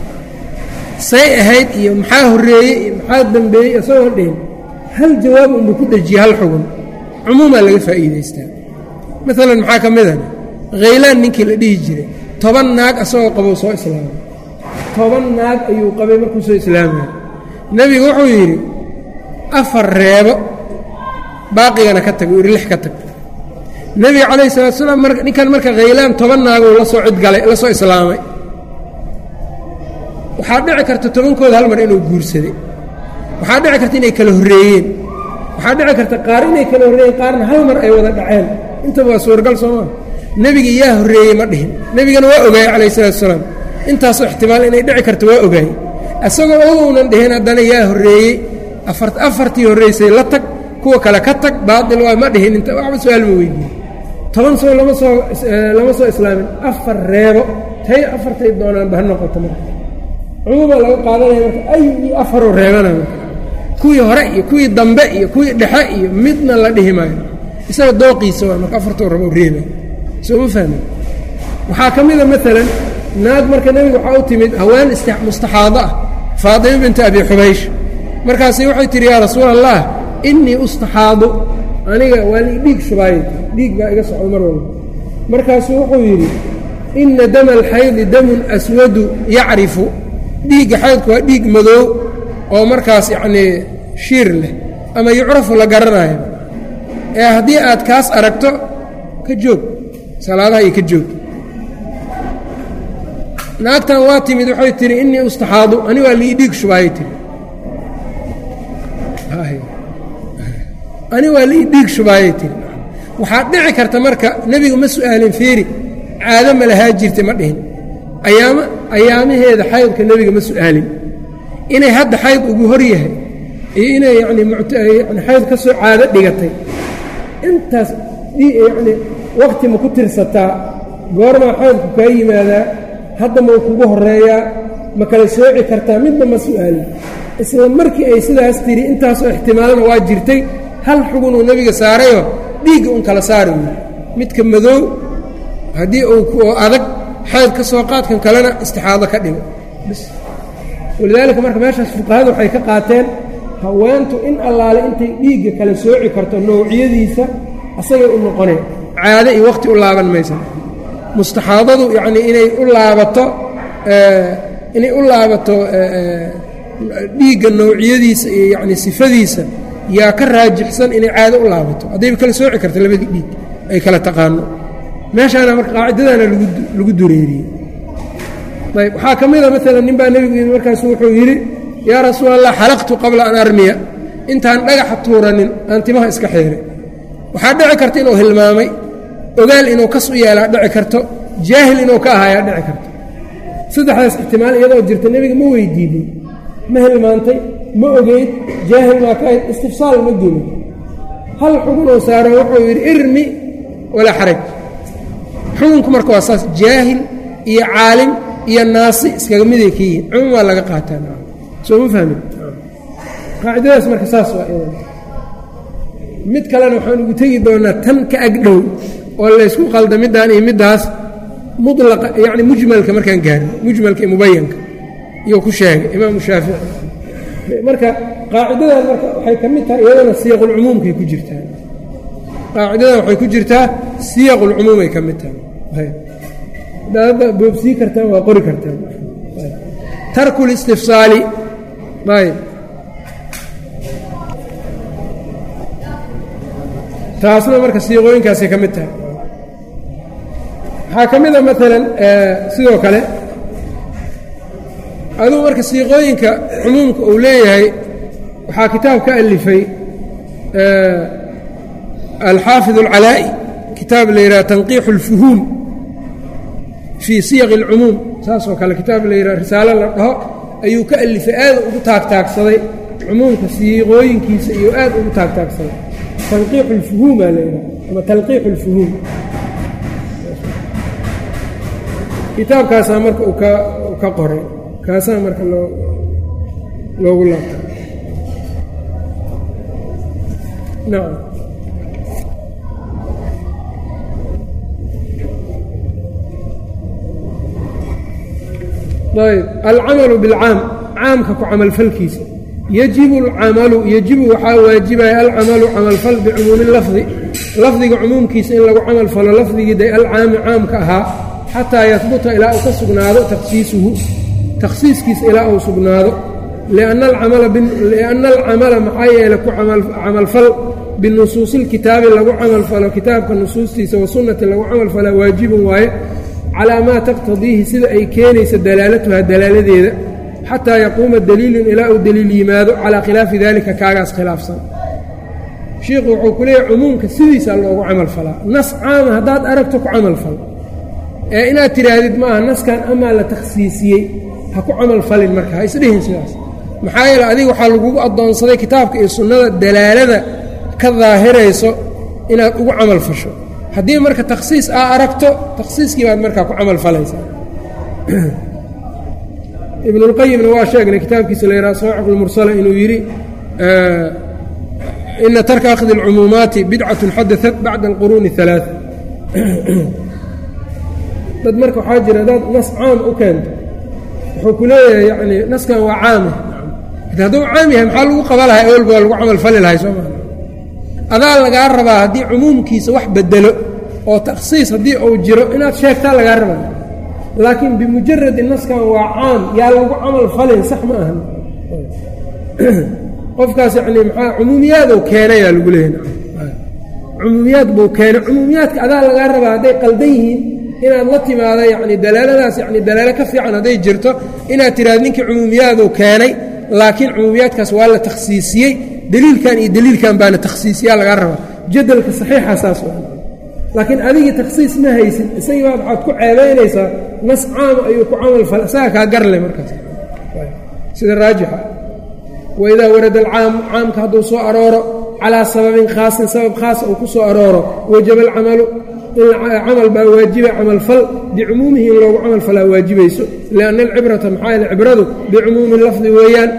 Say ahayd iyo maxaa horreeyey iyo maxaa dembeeyey isagoon dhihin hal jawaab unbuu ku dhejiyey hal xugun cumuumaa laga faa'iidaystaa. Maalan maxaa ka midana khaylaan ninkii la dhihi jiray. Toban naag asagoo qabou soo islaamay. Toban naag ayuu qabay markuu soo islaamaya nebigu wuxuu yidhi afar reebo baaqigana ka tag uu yidhi lix ka tag. Nebiga calayhi salatu salaam ninkan marka khaylaan toban naaguu la soo cidgalay la soo islaamay. Waxaa dhici karta tobankooda hal mar inuu guursaday. Waxaa dhici karta inay kala horreeyeen waxaa dhici karta qaar inay kala horreeyeen qaarna hal mar ay wada dhaceen. Intaba waa suuragal soomaa. Nebiga yaa horreeyey ma dhihin. Nebigana waa ogaayey calayhi salatu salaam intaasoo ixtimaal inay dhici karta waa ogaayey. Isagoo ounan dhihin haddana yaa horreeyey. Afartii horraysay la tag kuwa kale ka tag baatil waa ma dhihin. Inta waxba su'aal ma weydiiye toban soo lama soo lama soo islaamin. Afar reebo. Tay afartay doonaanba ha noqoto marka. Cumuumaa laga qaadanaya marka ay afaroo reebana kuwii hore iyo kuwii dambe iyo kuwii dhexe iyo midna la dhihi maayo. Isaga dooqiisa waa marka afartoo rabo reebay. Soo ma fahmin? Waxaa ka mida maalan naag marka nebiga waxaa u timid haween mustaxaado ah faadimo bintu abi xubaysh. Markaasi waxay tihi yaa rasuul allah innii ustaxaadu aniga waa dhiig shubaayay. Dhiig baa iga socda mar walba. Markaasuu wuxuu yidhi inna dama alxaydi damun aswadu yacrifu. Dhiigga xaydku waa dhiig madoow oo markaas yacnii shiir leh ama yucrafu la garanayo ee haddii aad kaas aragto ka joog. Salaadaha iyo ka joog. Naagtan waa timid waxay tihi innii ustaxaadu ani waa lii dhiig shubaayay tihi. Ani waa lii dhiig shubaayay tiri waxaa dhici karta marka nebigu ma su'aalin feeri caado ma lahaa jirta ma dhihin. Ayaama ayaamaheeda xaydka nebiga ma su'aalin inay hadda xayd ugu hor yahay iyo inay yani xayd ka soo caado dhigatay. Intaas yacni wakti ma ku tirsataa goormaa xaydku kaa yimaadaa hadda mau kugu horreeyaa ma kala sooci kartaa midna ma su'aalin isla markii ay sidaas tiri intaasoo ixtimaalna waa jirtay hal xugunuu nebiga saarayoo dhiigga un kala saari wey midka madoow haddii uu adag xayd ka soo qaadkan kalena istixaado ka dhigo walidaalika marka meeshaas fuqahadu waxay ka qaateen haweentu in allaale intay dhiigga kala sooci karto nawciyadiisa asagay u noqoneen. Caado iyo wakhti u laaban maysa. Mustaxaadadu yacnii inay u laabato inay u laabato dhiigga nawciyadiisa iyo yacni sifadiisa yaa ka raajixsan inay caado u laabato. Haddayba kala sooci karta labadii dhiig ay kala taqaano. Meeshaana marka qaacidadaana lagu dureeriyey ayb waxaa ka mida maalan nin baa nebigu yimi markaasu wuxuu yidhi yaa rasuul allah xalaqtu qabla an armiya. Intaan dhagaxa tuuranin aan timaha iska xeeray. Waxaa dhici karta inuu hilmaamay ogaal inuu kas u yeelaa dhici karto jaahil inuu ka ahaayaa dhici karto. Saddexdaas ixtimaal iyadoo jirta nebiga ma weydiinin ma hilmaantay ma ogeyd jaahil maa ka ahayd istifsaal ma gelin hal xugunoo saaro wuxuu yidhi irmi walaa xaraj. Xukunku marka waa saas jaahil iyo caalim iyo naasi iskaga miday ka yihiin cumuum waa laga qaataa soo ma fahmin? Qaacidadaas marka saas waa mid kalena waxaan ugu tegi doonaa tan ka agdhow oo laysku qalda middaan iyo middaas mulaqa yacni mujmalka markaan gaarin mujmalka iyo mubayanka iyou ku sheegay imaamu shaafici. Marka qaacidadan marka waxay ka mid tahay iyadana siyaqulcumuumkay ku jirtaa. Qaacidadan waxay ku jirtaa siyaqulcumuumay ka mid tahay daadda boobsii kartaan waa qori kartaan tarku listifsaali ayb taasna marka siiqooyinkaasay ka mid tahay. Waxaa ka mid maalan sidoo kale aduu marka siiqooyinka cumuumka uu leeyahay waxaa kitaab ka alifay alxaafid alcalaa'i kitaab la yidhaha tanqiixu اlfuhuum fii siyaqi alcumuum saasoo kale kitaab la yidhaha risaalo la dhaho ayuu ka alifay aada ugu taagtaagsaday. Cumuumka siiqooyinkiisa iyo aad ugu taagtaagsaday. Tanqiixu lfuhuum baa la yidhaha ama talqiixu lfuhuum kitaabkaasaa marka ka qoray kaasaa marka loogu laabtay. Ayb alcamalu bilcaam caamka ku camalfalkiisa yajibu alcamalu yajibu waxaa waajibaya alcamalu camalfal bicumuumi lafdi lafdiga cumuumkiisa in lagu camal falo lafdigii day alcaami caamka ahaa xataa yahbuta ilaa uu ka sugnaado takhsiisuhu takhsiiskiisa ilaa uu sugnaado. Lianna alcamala maxaa yeele ku camalfal binusuusi ilkitaabi lagu camalfalo kitaabka nusuustiisa wa sunnati lagu camalfalaa waajibun waaye calaa maa taqtadiihi sida ay keenaysa dalaalatuha dalaaladeeda xataa yaquuma daliilun ilaa uu daliil yimaado calaa khilaafi dalika kaagaas khilaafsan. Shiikhu wuxuu ku leeyahy cumuumka sidiisaa loogu camal falaa. Nas caama haddaad aragto ku camal fal. Ee inaad tidhaahdid maaha naskan amaa la takhsiisiyey ha ku camal falin marka ha isdhihin sidaas. Maxaa yeele adiga waxaa lagugu addoonsaday kitaabka iyo sunnada dalaalada ka daahirayso inaad ugu camal fasho haddii marka takhsiis aa aragto takhsiiskii baad markaa ku camal falaysaa. Ibnulqayimna waa sheegnay kitaabkiisa la yidhaha sawaaciqulmursala inuu yidhi ina tarka akhdi alcumuumaati bidcatun xadaat bacda alquruuni اalaaa dad marka waxaa jira hadaad nas caam u keento. Wuxuu ku leeyahay yani naskan waa caama ah. hadduu caam yahay maxaa lagu qaba lahay waa lagu camal fali lahay sooma adaa lagaa rabaa haddii cumuumkiisa wax bedelo oo takhsiis haddii uu jiro inaad sheegtaa lagaa rabaa. Laakiin bimujaradi naskan waa caam yaa lagu camal falin sax ma ahan. Qofkaas yacni maxaa cumuumiyaadou keenayaa lagu leeyahay. Cumuumiyaad buu keenay. Cumuumiyaadka adaa lagaa rabaa hadday qaldan yihiin inaad la timaado yacni dalaaladaas yacni dalaalo ka fiican hadday jirto inaad tidhahdo ninkii cumuumiyaadou keenay laakiin cumuumiyaadkaas waa la takhsiisiyey deliilkan iyo deliilkan baana takhsiisiyaa lagaa rabaa. Jadalka saxiixa saas laakiin adigii takhsiis ma haysin isagii baad waxaad ku ceebaynaysaa nas caama ayuu ku camal fal isaga kaa garle markaas. Sida raajixa. Waidaa warada alcaamu caamka hadduu soo arooro calaa sababin khaasin sabab khaasa uu ku soo arooro wajaba alcamalu camal baa waajiba camalfal bicumuumihi in loogu camal falaa waajibayso lianna alcibrata maxaa yaele cibradu bicumuumi lafdi weeyaan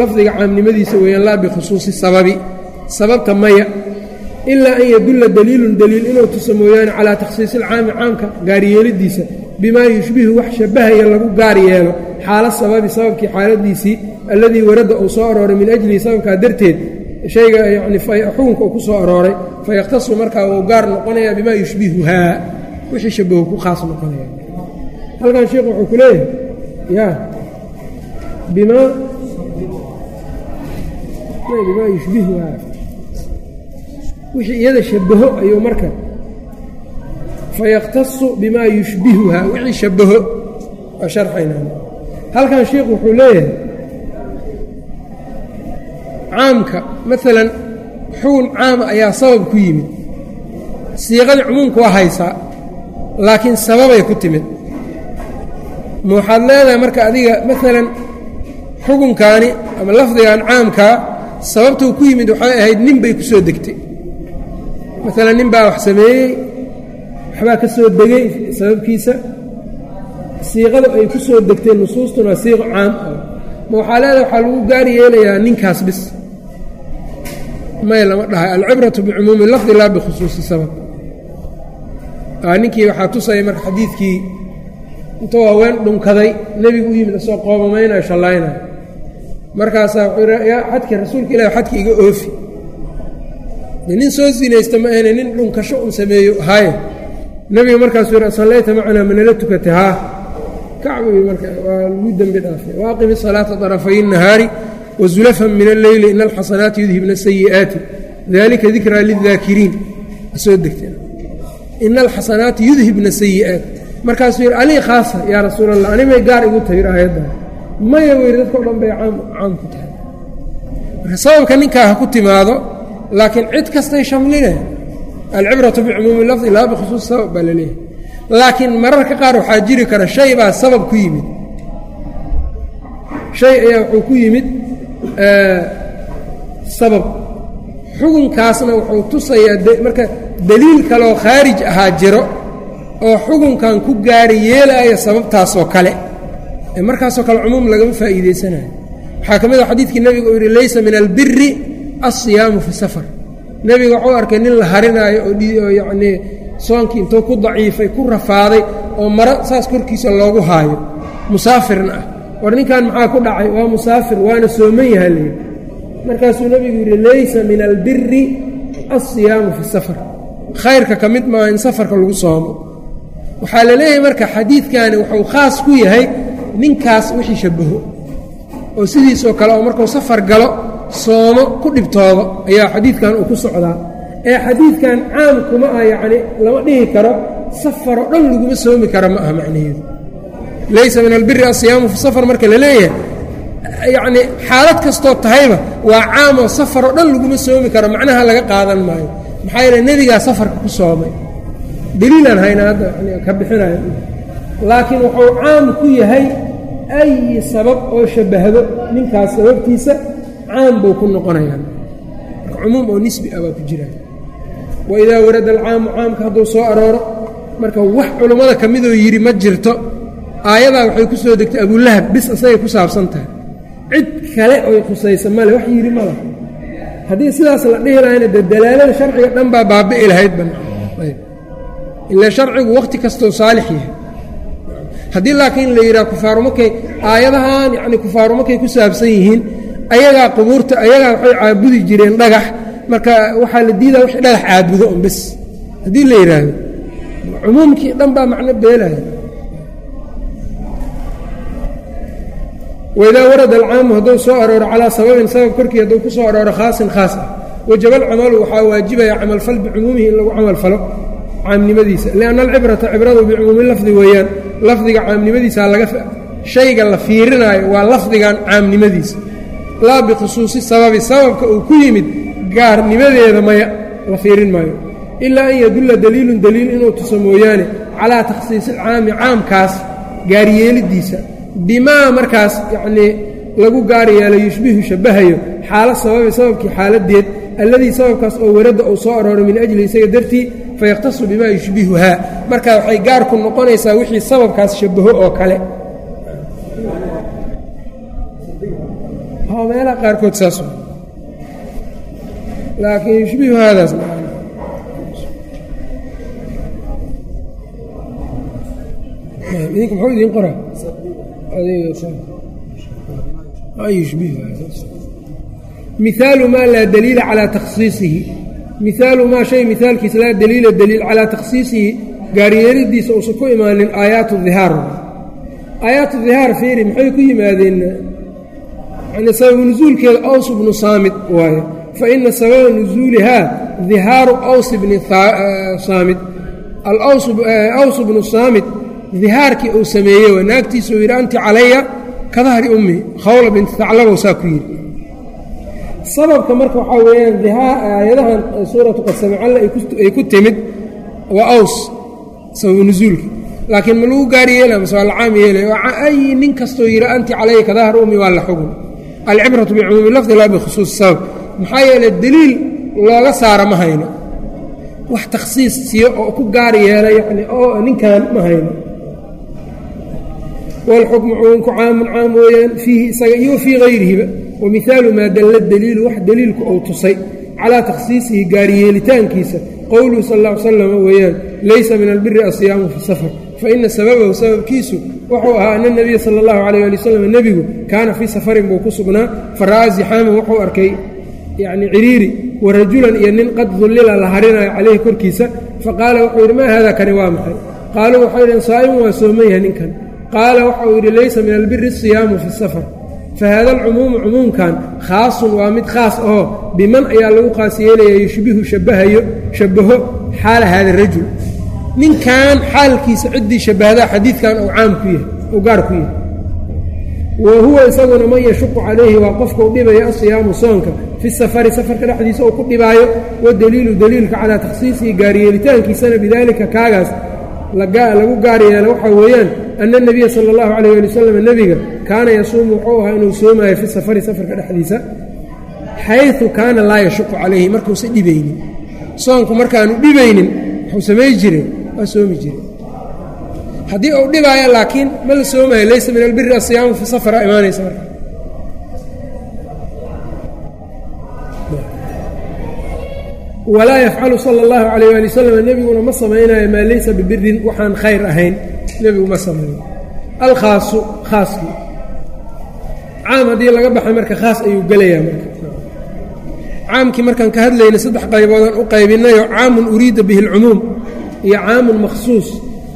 lafdiga caamnimadiisa weeyaan laa bikhusuusi sababi. Sababta maya ilaa an yadulla daliilun daliil inuu tuso mooyaane calaa takhsiisi ilcaami caamka gaaryeelidiisa bimaa yushbihu wax shabbahaya lagu gaar yeelo. Xaala sababi sababkii xaaladiisii alladii waradda uu soo arooray min ajlihi sababkaa darteed shayga yani xukunka uu ku soo arooray fayakhtasu markaa wuu gaar noqonaya bimaa yushbihuhaa wixii shabahu ku khaas noqonaya halkan sheikhu wuxuu ku leeyahay ya bimaa bimaa yushbihuhaa wixii iyada shabaho ayuu marka fayakhtasu bimaa yushbihuhaa. Wixii shabaho waa sharxaynaa halkan sheikhu wuxuu leeyahay caamka maalan xugun caama ayaa sabab ku yimid. Siiqadii cumuumka waa haysaa laakiin sababay ku timid. Ma waxaad leedahay marka adiga maalan xukunkaani ama lafdigan caamkaa sababtuu ku yimid waxay ahayd nin bay ku soo degtay. Maalan nin baa wax sameeyey waxbaa ka soo degay sababkiisa. Siiqadu ay ku soo degtay nusuustuna waa siiqo caam ah. Ma waxaa leedahay waxaa lagu gaari yeelayaa ninkaas bis. May lama dhahay alcibratu bicumuumi lafdi laa bikhusuusi sabab. Ninkii waxaa tusaya marka xadiidkii intuu haween dhunkaday nebigu u yimid asoo qoobamaynayo shallaynaya markaasaa xadki rasuulka ilahi xadki iga oofi. Nin soo sinaysta ma ahne nin dhunkasho un sameeyo haaye nebiga markaasuu yidhi sallayta macanaa manala tukatay haa. Kacbi marka waa lagu dembi dhaafay. Waaqimi salaata darafay nahaari wazulafan min alleyli ina alxasanaati yudhibna sayi'aati dalika dikraa lildaakiriin soo degteen ina alxasanaati yudhibna sayi'aat markaasuu yidhi alii khaasa yaa rasuul allah animay gaar igu tahay aayaddan maya weyri dadkao dhan bay caam ku tahay. Marka sababka ninkaa ha ku timaado laakiin cid kastay shamline alcibratu bicumuumi lafdi laa bikhusuus sabab baa la leeyahay laakiin mararka qaar waxaa jiri kara shay baa sabab ku yimid. Shay ayaa wuxuu ku yimid sabab. Xugunkaasna wuxuu tusayaa marka deliil kaleoo khaarij ahaa jiro oo xugunkan ku gaari yeelaya sababtaasoo kale markaasoo kale cumuum lagama faa'iidaysanayo. Waxaa ka mid a xadiidkii nebiga uu yidhi laysa min albiri alsiyaamu fi safar. Nebiga waxuu arkay nin la harinaayo oo yacnii soonkii intuu ku daciifay ku rafaaday oo maro saas korkiisa loogu haayo. Musaafirna ah. War ninkan maxaa ku dhacay? Waa musaafir waana sooman yaha layidhi markaasuu nebigu yidhi laysa min albiri alsiyaamu fi safar. Khayrka ka mid maaha in safarka lagu soomo. Waxaa la leeyahay marka xadiidkani wuxuu khaas ku yahay ninkaas wixii shabaho oo sidiisoo kale oo markuu safar galo soomo ku dhibtoodo ayaa xadiidkan uu ku socdaa. Ee xadiidkan caam kuma ah yacni lama dhihi karo safaroo dhan laguma soomi kara ma aha macnaheedu. Laysa min albiri asiyaamu fi safar marka la leeyahay yacnii xaalad kastoo tahayba waa caam oo safaroo dhan laguma soomi karo macnaha laga qaadan maayo. Maxaa yeele nebigaa safarka ku soomay. Daliilaan hayna hadda ka bixinayo laakiin wuxuu caam ku yahay ayi sabab oo shabbahdo ninkaas sababtiisa caam buu ku noqonayaa. Marka cumuum oo nisbi ah baa ku jira. Waidaa warada alcaamu caamka hadduu soo arooro marka wax culummada ka midoo yidhi ma jirto. Aayadaa waxay ku soo degtay abulahab bis isagay ku saabsan tahay. Cid kale oy khusaysa male wax yidhi ma laha haddii sidaas la dhihi lahayna dee dalaalada sharciga dhan baa baabi'i lahayd ban ilaa sharcigu wakhti kastoo saalix yahay haddii laakiin la yidhaha kufaaru markay aayadahan yacni kufaaru markay ku saabsan yihiin ayagaa qubuurta ayagaa waxay caabudi jireen dhagax marka waxaa la diidaa wixii dhagax caabudo un bis haddii la yidhaahdo cumuumkii dhan baa macno beelaya. Waidaa warada alcaamu hadduu soo arooro calaa sababin sabab korkii hadduu ku soo arooro khaasin khaas ah. Wajaba alcamalu waxaa waajibaya camalfal bicumuumihi in lagu camal falo caamnimadiisa. Lianna alcibrata cibradu bicumuumi lafdi weeyaan lafdiga caamnimadiisa laga shayga la fiirinaayo waa lafdigan caamnimadiisa. Laa bikhusuusi sababi sababka uu ku yimid gaarnimadeeda maya la fiirin maayo. Ilaa an yadulla daliilun daliil inuu tuso mooyaane calaa takhsiisi alcaami caamkaas gaaryeelidiisa bimaa markaas yacnii lagu gaar yeelo yushbihu shabbahayo xaalo sababi sababkii xaaladeed alladii sababkaas oo waradda uu soo arooray min ajli isaga dartii fayakhtasu bimaa yushbihuhaa marka waxay gaar ku noqonaysaa wixii sababkaas shabaho oo kale. Meelaha qaarkood saas laakiin yushbihu haadaas idinka muxuu idiin qoraa? Mihaalu maa laa daliila calaa takhsiisihi mihaalu maa shay mihaalkiisa laa daliila daliil calaa takhsiisihi gaaryeelidiisa uusan ku imaanin aayaatu dihaar aayaatu dihaar fiiri maxay ku yimaadeen? Yani sababu nusuulkeeda aws bnu saamid waaye. Fa ina sababa nusuulihaa dihaaru aws bni saamid aws bnu saamid dihaarkii uu sameeyey naagtiisa yidhi anti calaya ka dahri ummi khawla binti taclabow saa ku yidhi sababka marka waxaa weeyaan aayadahan suuratu qad samicalla ay ku timid waa aws sababu nusuulka laakiin ma lagu gaari yeela mase waa la caam yeelaya ay nin kastoo yidhi anti calaya ka dahri ummi waa la xugun. Alcibratu bicumuumi lafdi laa bikhusuusi sabab. Maxaa yeeley deliil looga saara ma hayno. Wax takhsiis siyo oo ku gaar yeela yani oo ninkan ma hayno. Wاlxukmu xukunku caamun caam weeyaan fiihi isaga iyo fii hayrihiba wa maa dalla daliilu wax daliilku uu tusay calaa takhsiisihi gaariyeelitaankiisa qowluhu sal ll ly weeyaan laysa min albiri asiyaamu fi safar. Faina sababahu sababkiisu wuxuu ahaa ana nebiya sala allahu calayh ali wasalam nebigu kaana fii safarin buu ku sugnaa fara'aa zixaaman wuxuu arkay yacnii ciriiri wa rajulan iyo nin qad dulila la harinaya calayhi korkiisa faqaala wuxuu yidhi maa haadaa kani waa maxay? Qaaluu waxay dhaheen saa'iman waa sooman yahay ninkan. Qaala waxauu yidhi laysa min albiri asiyaamu fi safar fahaada alcumuumu cumuumkan khaasun waa mid khaas ahoo biman ayaa lagu qaas yeelaya yushbihu shabahayo shabaho xaala haada rajul ninkan xaalkiisa ciddii shabahdaa xadiidkan uu caam ku yahay uu gaar ku yahay wa huwa isaguna man yashuqu calayhi waa qofkau dhibayo asiyaamu soonka fi safari safarka dhexdiisa uu ku dhibaayo wadaliilu daliilka calaa takhsiisihi gaaryeelitaankiisana bidaalika kaagaas lagu gaar yeelo waxaa weeyaan ana اnabiya sala اllahu alayh ali wasalam nebiga kaana yasuumu wuxuu ahaa inuu soomayo fi safari safarka dhexdiisa xayثu kaana laa yashuqu calayhi markuusa dhibaynin soonku markaanu dhibaynin wuxuu samay jire waa soomi jire haddii uu dhibaayo laakiin ma la soomayo laysa min albiri asiyaamu fi safara imaanaysa marka. Walaa yafcalu sala اllahu alayh ali wasalam nebiguna ma samaynayo maa laysa bibirin waxaan khayr ahayn nebigu ma sameeyo alkhaasu khaaskii caam haddii laga baxay marka khaas ayuu gelayaa marka. Caamkii markaan ka hadlaynay saddex qayboodaan u qaybinayoo caamun uriida bihi alcumuum iyo caamun makhsuus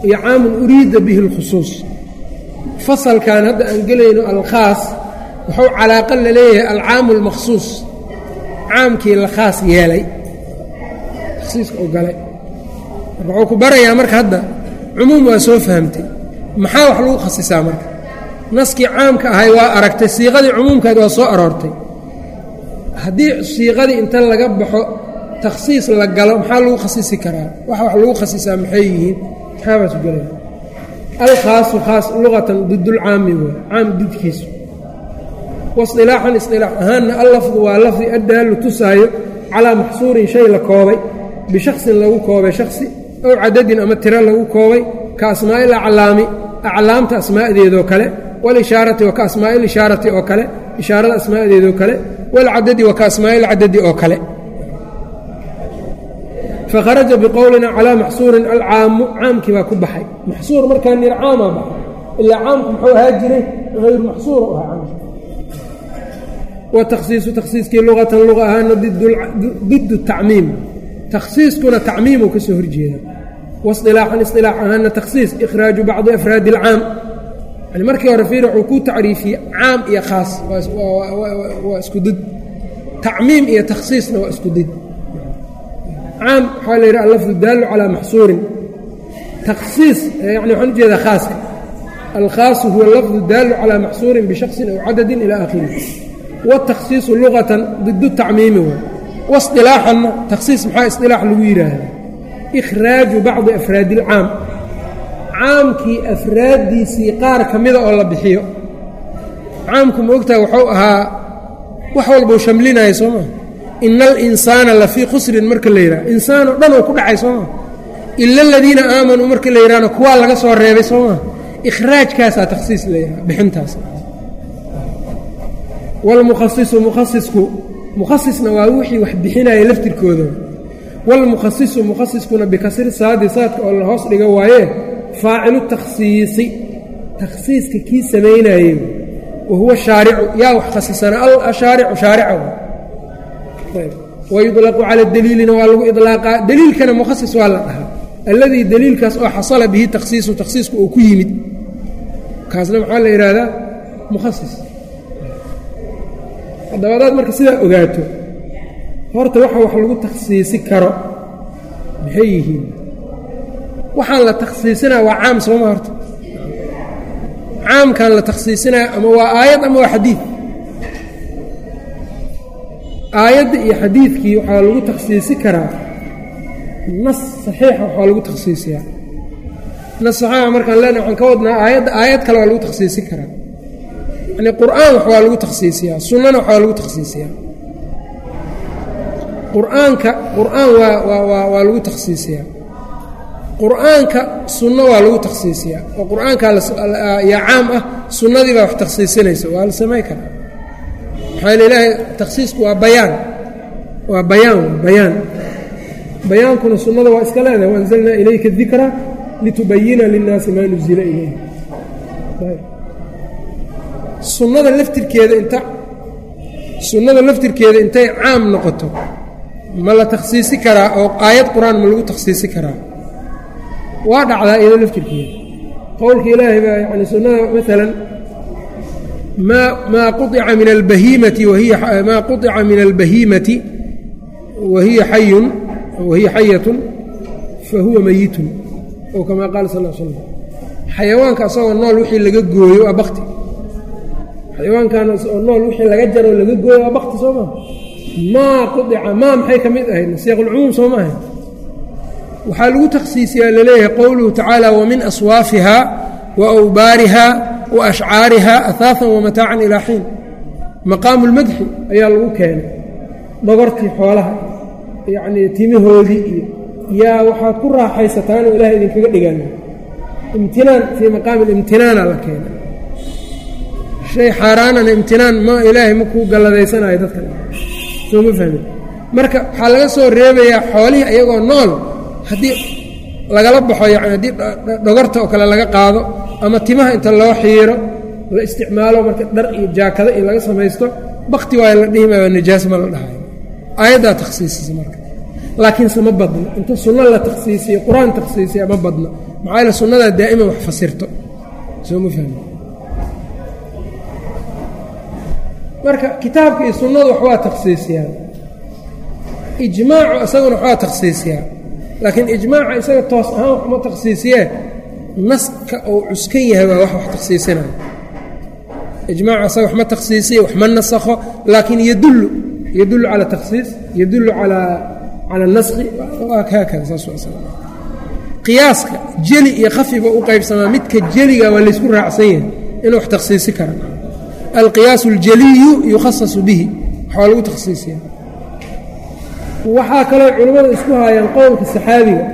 iyo caamun uriida bihi alkhusuus. Fasalkan hadda aan gelayno alkhaas wuxuu calaaqa la leeyahay alcaamu almakhsuus caamkii la khaas yeelay. Takhsiiska u galay. Marka wuxuu ku barayaa marka hadda cumuum waa soo fahamtay. Maxaa wax lagu khasisaa marka naskii caamka ahay waa aragtay siiqadii cumuumkaad waa soo aroortay. Haddii siiqadii inta laga baxo takhsiis la galo maxaa lagu khasisi karaa? Waxa wax lagu khasisaa maxay yihiin? Maxaabaasu gelaya alkhaasu khaas luqatan didulcaami wey caam didkiisu. Wasilaaxan isilaax ahaanna allafdu waa lafdi addaalu tusaayo calaa maxsuurin shay la koobay bishaksin lagu koobay shaksi ow cadadin ama tiro lagu koobay ka asmaa'i ilaclaami aclaamta asmaa'deedoo kale walishaarati wa ka asmaa'i ilishaarati oo kale ishaarada asmaa'deedoo kale walcadadi wa ka asmaa'i oo kale. Fakharaja biqowlina calaa maxsuurin alcaamu caamkii baa ku baxay. Maxsuur markaa nir caamaa baxay. Ilaa caamku muxuu ahaa jiray hayru maxsuur u ahaa. Caamka watakhsiisu takhsiiskii luqatan luqa ahaana diddu tacmiim. Takhsiiskuna tacmiimuu ka soo horjeeda wasilaaxan isilaax ahaana takhsiis ikhraaju bacdi afraadi alcaam yani markii hore fiir wuxuu ku tacriifiyey caam iyo khaas. Waa isku did. Tacmiim iyo takhsiisna waa isku did. Caam waxaa la yidhi allafdu daallu calaa maxsuurin. Takhsiis yani waxaan u jeedaa khaaska. Alkhaasu huwa lafdu daallu calaa maxsuurin bishaksin aw cadadin ila aakhirih watakhsiisu luqatan didu tacmiimi waay wasilaaxanna takhsiis maxaa isilaax lagu yidhaahdaa? Ikhraaju bacdi afraadi ilcaam caamkii afraaddiisii qaar ka mida oo la bixiyo. Caamku ma ogtaha wuxuu ahaa wax walbuu shamlinaya soo maa ina alinsaana la fii khusrin marka la yidhaha. Insaanoo dhan uu ku dhacay soo maa ila aladiina aamanuu marka la yidhahna kuwaa laga soo reebay soo maa ikhraajkaasaa takhsiis la bixintaas. Wlmukhasisu mukhasisku mukhasisna waa wixii wax bixinaya laftirkooda. Wاlmukhasisu mukhasiskuna bikasri saadi saadka oo la hoos dhiga waaye faacilu takhsiisi takhsiiska kii samaynaye wa huwa shaaricu yaa wax khasisana ashaaricu shaarica wayudlaqu cala daliilina waa lagu ilaaqaa deliilkana mukhasis waa la dhahaa alladii deliilkaas oo xasala bihi takhsiisu takhsiisku uu ku yimid kaasna maxaa la yidhaahdaa mukhasis haddaba adaad marka sidaa ogaato horta waxa wax lagu takhsiisi karo maxay yihiin waxaan la takhsiisinaya waa caam sooma horta. Caamkan la takhsiisinaya ama waa aayad ama waa xadiid? Aayadda iyo xadiidkii waxaa lagu takhsiisi karaa. Nas saxiixa waxaa lagu takhsiisiyaa. Nas saxiixa markaan leenahay waxaan ka wadnaa aayadda aayad kale waa lagu takhsiisi karaa. Yani qur'aan wax waa lagu takhsiisiyaa sunnana wax waa lagu takhsiisiyaa. Qur'aanka qur'aan waa waa waa lagu takhsiisiyaa qur'aanka sunno waa lagu takhsiisiyaa. Oo qur'aankaa yaa caam ah sunnadii baa wax takhsiisinaysa. Waa la samay karaa. Maxaa yeel ilaahay takhsiisku waa bayaan. Waa bayaan bayaan. Bayaankuna sunnada waa iska leedahay. Waanzalnaa ilayka dikra litubayina linnaasi maa nuzila ilayh. Sunnada laftirkeeda inta sunnada laftirkeeda intay caam noqoto ma la takhsiisi karaa oo aayad qur'aan ma lagu takhsiisi karaa waa dhacdaa iyado laftirkeeda qowlka ilaahay baa yani sunnada maalan maa maa quطica min albahiimati wahiya maa quطica min albahiimati wa hiya xayun wahiya xayatun fa huwa oo kamaa qaala sal l slam xayawaanka asagoo nool wixii laga gooyo waa bakti xayawaankan oo nool wixii laga jaro laga gooyo waa bakti soo maa maa qudica maa maxay ka mid ahayd? Siiqulcumuum soo ma ahayd waxaa lagu takhsiisiyaa la leeyahay qowluhu tacaala wamin aswaafiha wa awbaariha wa ashcaariha ahaahan wamataacan ilaa xiin. Maqaamu lmadxi ayaa lagu keenay dhogortii xoolaha yacnii timahoodii iyo yaa waxaad ku raaxaysataan oo ilahay idinkaga dhigaan imtinaan fii maqaami limtinaana la keenay. Shay xaaraanana imtinaan ma ilaahay ma kuu galladaysanaayo dadkan. Soo ma fahmin? Marka waxaa laga soo reebayaa xoolihii ayagoo nool haddii lagala baxo yani haddii dhogorta oo kale laga qaado ama timaha inta loo xiiro la isticmaalo marka dhar iyo jaakado iyo laga samaysto bakti waay la dhihi maayo ma la dhahayo aayaddaa takhsiisisa marka. Laakiinse ma badno inta sunno la takhsiisiyo qur'aan takhsiisiya ma badno maxaa yaele sunnadaa daa'iman wax fasirto. Soo ma fahmi marka kitaabka iyo sunnadu wax waa takhsiisiyaan. Ijmaacu isaguna wax waa takhsiisiyaa laakiin ijmaaca isaga toos ahaan wax ma takhsiisiyee naska uu cuskan yahay waa wax wax takhsiisinaya ijmaacu isaga wax ma takhsiisiye wax ma nasakho laakiin yadullu yadullu cala takhsiis yadullu calaa cala naskhi haakada saas qiyaaska jeli iyo khafiba u qaybsamaa midka jeliga waa laysku raacsan yahay inuu wax takhsiisi kara alqiyaasu اljaliyu yukhasasu bihi waxaa lagu takhsiisiya waxaa kaloo culimmada isku haayaan qowlka saxaabiga.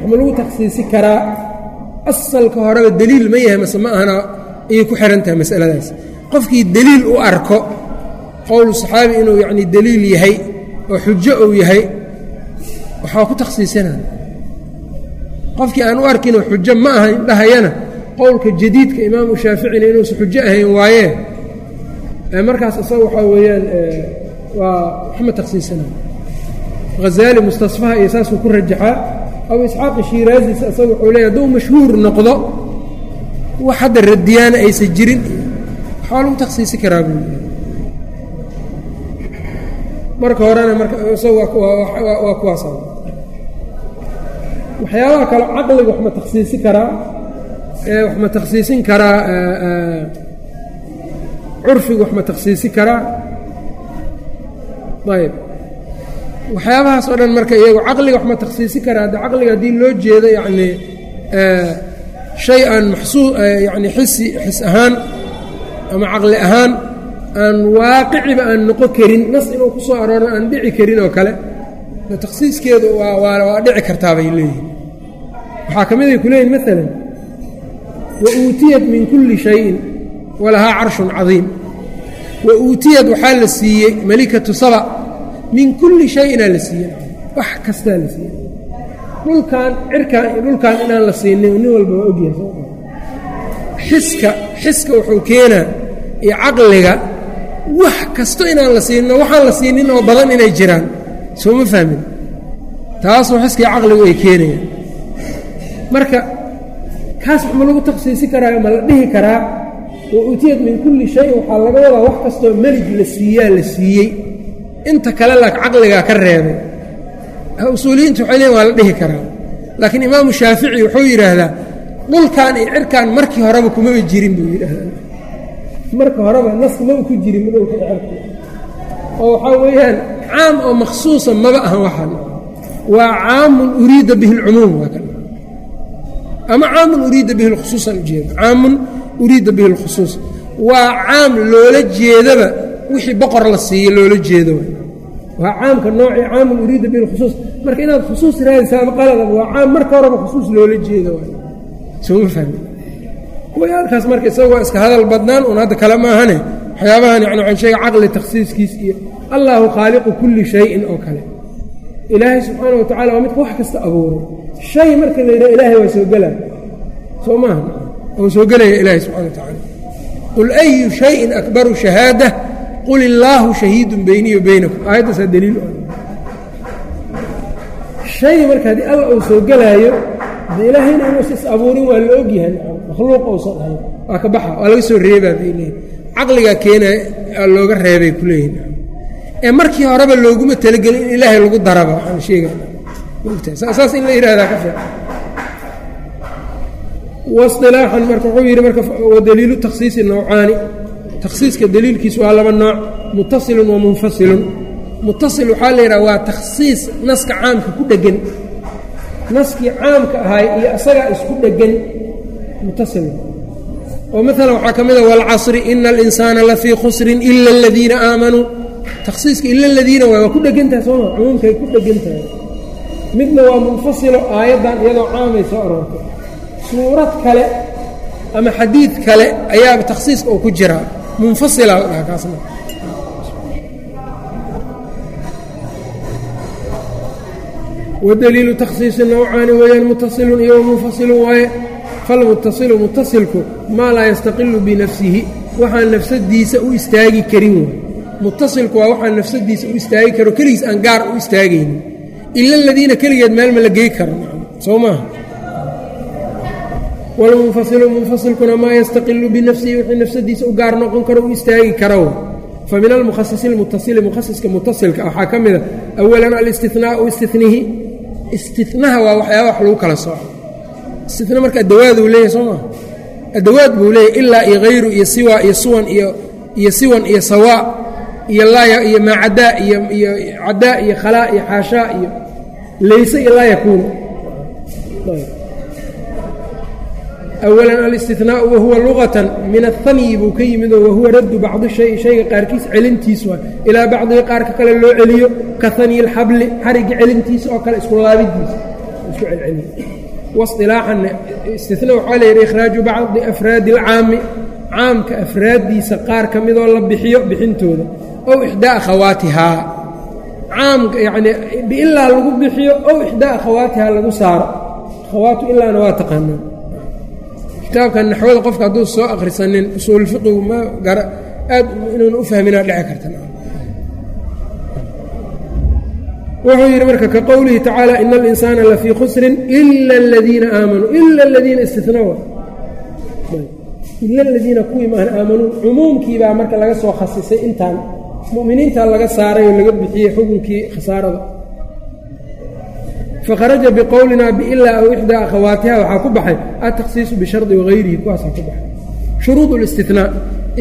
Waxma lagu takhsiisi karaa asalka horeba deliil ma yahay mase ma ahana ayay ku xihan tahay masaladaas. Qofkii deliil u arko qowlu saxaabi inuu yacni deliil yahay oo xujo uu yahay waxaa ku takhsiisinaya qofkii aan u arkinoo xujo ma aha indhahayana qowlka jadiidka imaamu shaaficina inuusan xujo ahayn waayee markaas isaga waxaa weeyaan waa waxma takhsiisanaya hazaali mustasfaha iyo saasuu ku rajaxaa abu isxaaqi shiiraasiisa isaga wuxuu leeya hadduu mashhuur noqdo wax hadda radiyaana aysan jirin. Waxaa lagu takhsiisi karaa buu marka horena marka isaga waa kuwaas waxyaabaha kale caqliga wax ma takhsiisi karaa wax ma takhsiisin karaa curfiga wax ma takhsiisi karaa. Ayb waxyaabahaas oo dhan marka iyagu caqliga wax ma takhsiisi karaa hadda caqliga haddii loo jeedo yacni shay aan maxsuu yani xisi xis ahaan ama caqli ahaan aan waaqiciba aan noqon karin nas inuu ku soo aroorna aan dhici karin oo kale takhsiiskeedu waa waa waa dhici kartaa bay leeyihiin waxaa ka mid ay ku leeyihiin maalan wa uutiyat min kulli shayin walahaa carshun cadiim. Wa uutiyad waxaa la siiyey malikatu saba min kulli shayinaa la siiyey wax kastaa la siiyey dhulkan cirkaan iyo dhulkan inaan la siinin nin walba waa ogyahay xiska xiska wuxuu keenaa iyo caqliga wax kasto inaan la siinin waxaan la siinin oo badan inay jiraan. Soo ma fahmin? Taasoo xiskii caqligu ay keenayaan. Marka kaas wax ma lagu takhsiisi karaayo ma la dhihi karaa wa uutiyad min kulli shayin waxaa laga wadaa wax kastoo melig la siiyaa la siiyey inta kale laak caqligaa ka reebay usuuliyiintu waxay leeyiin waa la dhihi karaa. Laakiin imaamu shaafici wuxuu yidhaahdaa dhulkan iyo cirkan markii horeba kumaba jirin buu yidhaahdaa. Marka horeba naska maba ku jirin dhulka iyo cirka oo waxaa weeyaan caam oo makhsuusa maba ahan waxaan. Waa caamun uriida bihi اlcumuum waa kan. Ama caamun uriida bihi lkhusuusan ujeeda caamun uriida bihi اlkhusuus waa caam loola jeedaba wixii boqor la siiyo loola jeedo. Waa caamka noocii caamun uriida bihi lkhusuus marka inaad khusuus raadisaaba qaladaba waa caam marka horeba khusuus loola jeedo. Sooma fahmi wayaalkaas marka iska hadal badnaan un hadda kale maahane waxyaabahan yani waxaan sheega caqli takhsiiskiis iyo allaahu khaaliqu kulli shayin oo kale. Ilaahay subxaana wa tacala waa midka wax kasta abuuray. Shay marka la yidhaha ilaahay waa soo gelaya soo maaha waa soo gelaya ilaahay subxana wa tacala qul ayu shayin akbaru shahaada qul illaahu shahiidun beyniy wa beynakum aayaddaasaa daliil shay marka haddii alla uu soo gelaayo de ilaahayna inuusa is abuurin waa la ogyahay makhluuq uusan ahayn waa ka baxa waa laga soo reebaa bay leeyihiin caqligaa keena looga reebay ku leeyihiin ee markii horeba looguma talagelin in ilaahay lagu daraba sheegayna mogtahay saas in la yihahdaa ka fiican wasilaaxan marka wuxuu yidhi marka wadaliilu takhsiisi nawcaani takhsiiska daliilkiisu waa laba nooc mutasilun wa munfasilun mutasil waxaa la yidhaha waa takhsiis naska caamka ku dheggan naskii caamka ahay iyo isagaa isku dheggan mutasil oo maalan waxaa ka mida waalcasri ina alinsaana lafii khusrin ila aladiina aamanuu takhsiiska ila aladiina waay waa ku dhegantahay sooma cumuumkay ku dhegan tahay midna waa munfasilo aayaddan iyadoo caamay soo aroortay suurad kale ama xadiid kale ayaaba takhsiiska oo ku jiraa wadaliilu takhsiisi nawcaani weeyaan mutasilun iyo munfasilun waaye falmuttasilu muttasilku maa laa yastaqilu binafsihi waxaan nafsadiisa u istaagi karin way muttasilku waa waxaan nafsadiisa u istaagi karo keligiis aan gaar u istaagaynin ila aladiina keligeed meel ma la gey karo soo maaha walmunfasilu munfasilkuna maa yastaqilu binafsihi wixii nafsadiisa u gaar noqon karo u istaagi karo. fa min almukhasisi lmutasili mukhasiska mutasilka waxaa ka mida awalan alistinaau istinihi istinaha waa waxyaaba wax lagu kala sooco. istina marka adawaaduu leeyahy soo maa adawaad buu leeyahy ilaa iyo hayru iyo siwa iyo suwan iyo siwan iyo sawaa iyo laa iyo maa cadaa iyo cadaa iyo khalaa iyo xaashaa iyo layse iyo laa yakuunu awalan alistinaau wahuwa lugatan min ahanyi buu ka yimidoo wahuwa raddu bacdi shay shayga qaarkiis celintiis waa ilaa bacdihi qaarka kale loo celiyo ka hanyi lxabli xarigga celintiisa oo kale isku laabidiisa isku celceliyo wasilaaxan istina waxaa layidhi ikhraaju bacdi afraadi alcaami caamka afraaddiisa qaar ka midoo la bixiyo bixintooda ow ixdaa akhawaatihaa caamka yacnii biilaa lagu bixiyo ow ixdaa akhawaatihaa lagu saaro akhawaatu ilaana waa taqaanaa kitaabkan naxwada qofka hadduu soo akhrisanin usuul fiqigu ma gara aad inuuna u fahminaa dhici karta. Wuxuu yidhi marka ka qowlihi tacaala ina alinsaana lafii khusrin ila aladiina aamanuu ila aladiina istinawa ila aladiina kuwii maahan aamanuu cumuumkiibaa marka laga soo khasisay intaan mu'miniintaa laga saaray oo laga bixiyey xukunkii khasaarada fakharaja biqowlina biilaa aw ixdaa akhawaatiha waxaa ku baxay atakhsiisu bishardi wagayrihi kuwaasaa ku baxay shuruud listinaa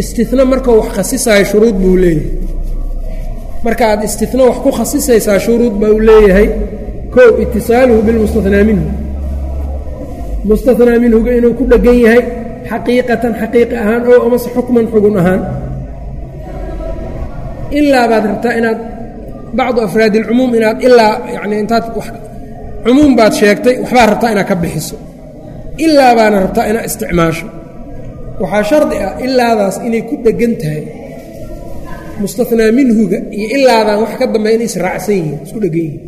istina markuu wax khasisaayo shuruud buu leeyahay marka aad istina wax ku khasisaysaa shuruud baa uu leeyahay kow itisaaluhu bilmustanaa minhu mustanaa minhuga inuu ku dhegan yahay xaqiiqatan xaqiiqi ahaan ow amase xukman xugun ahaan ilaa baad rabtaa inaad bacdu ilcumuum inaad ilaa yani intaad cumuum baad sheegtay waxbaad rabtaa inaad ka bixiso. Ilaa baana rabtaa inaad isticmaasho. Waxaa shardi ah ilaadaas inay ku dhegan tahay. Mustanaa minhuga iyo ilaadan wax ka dambeya inay israacsan yihiin isku dhegan yihiin.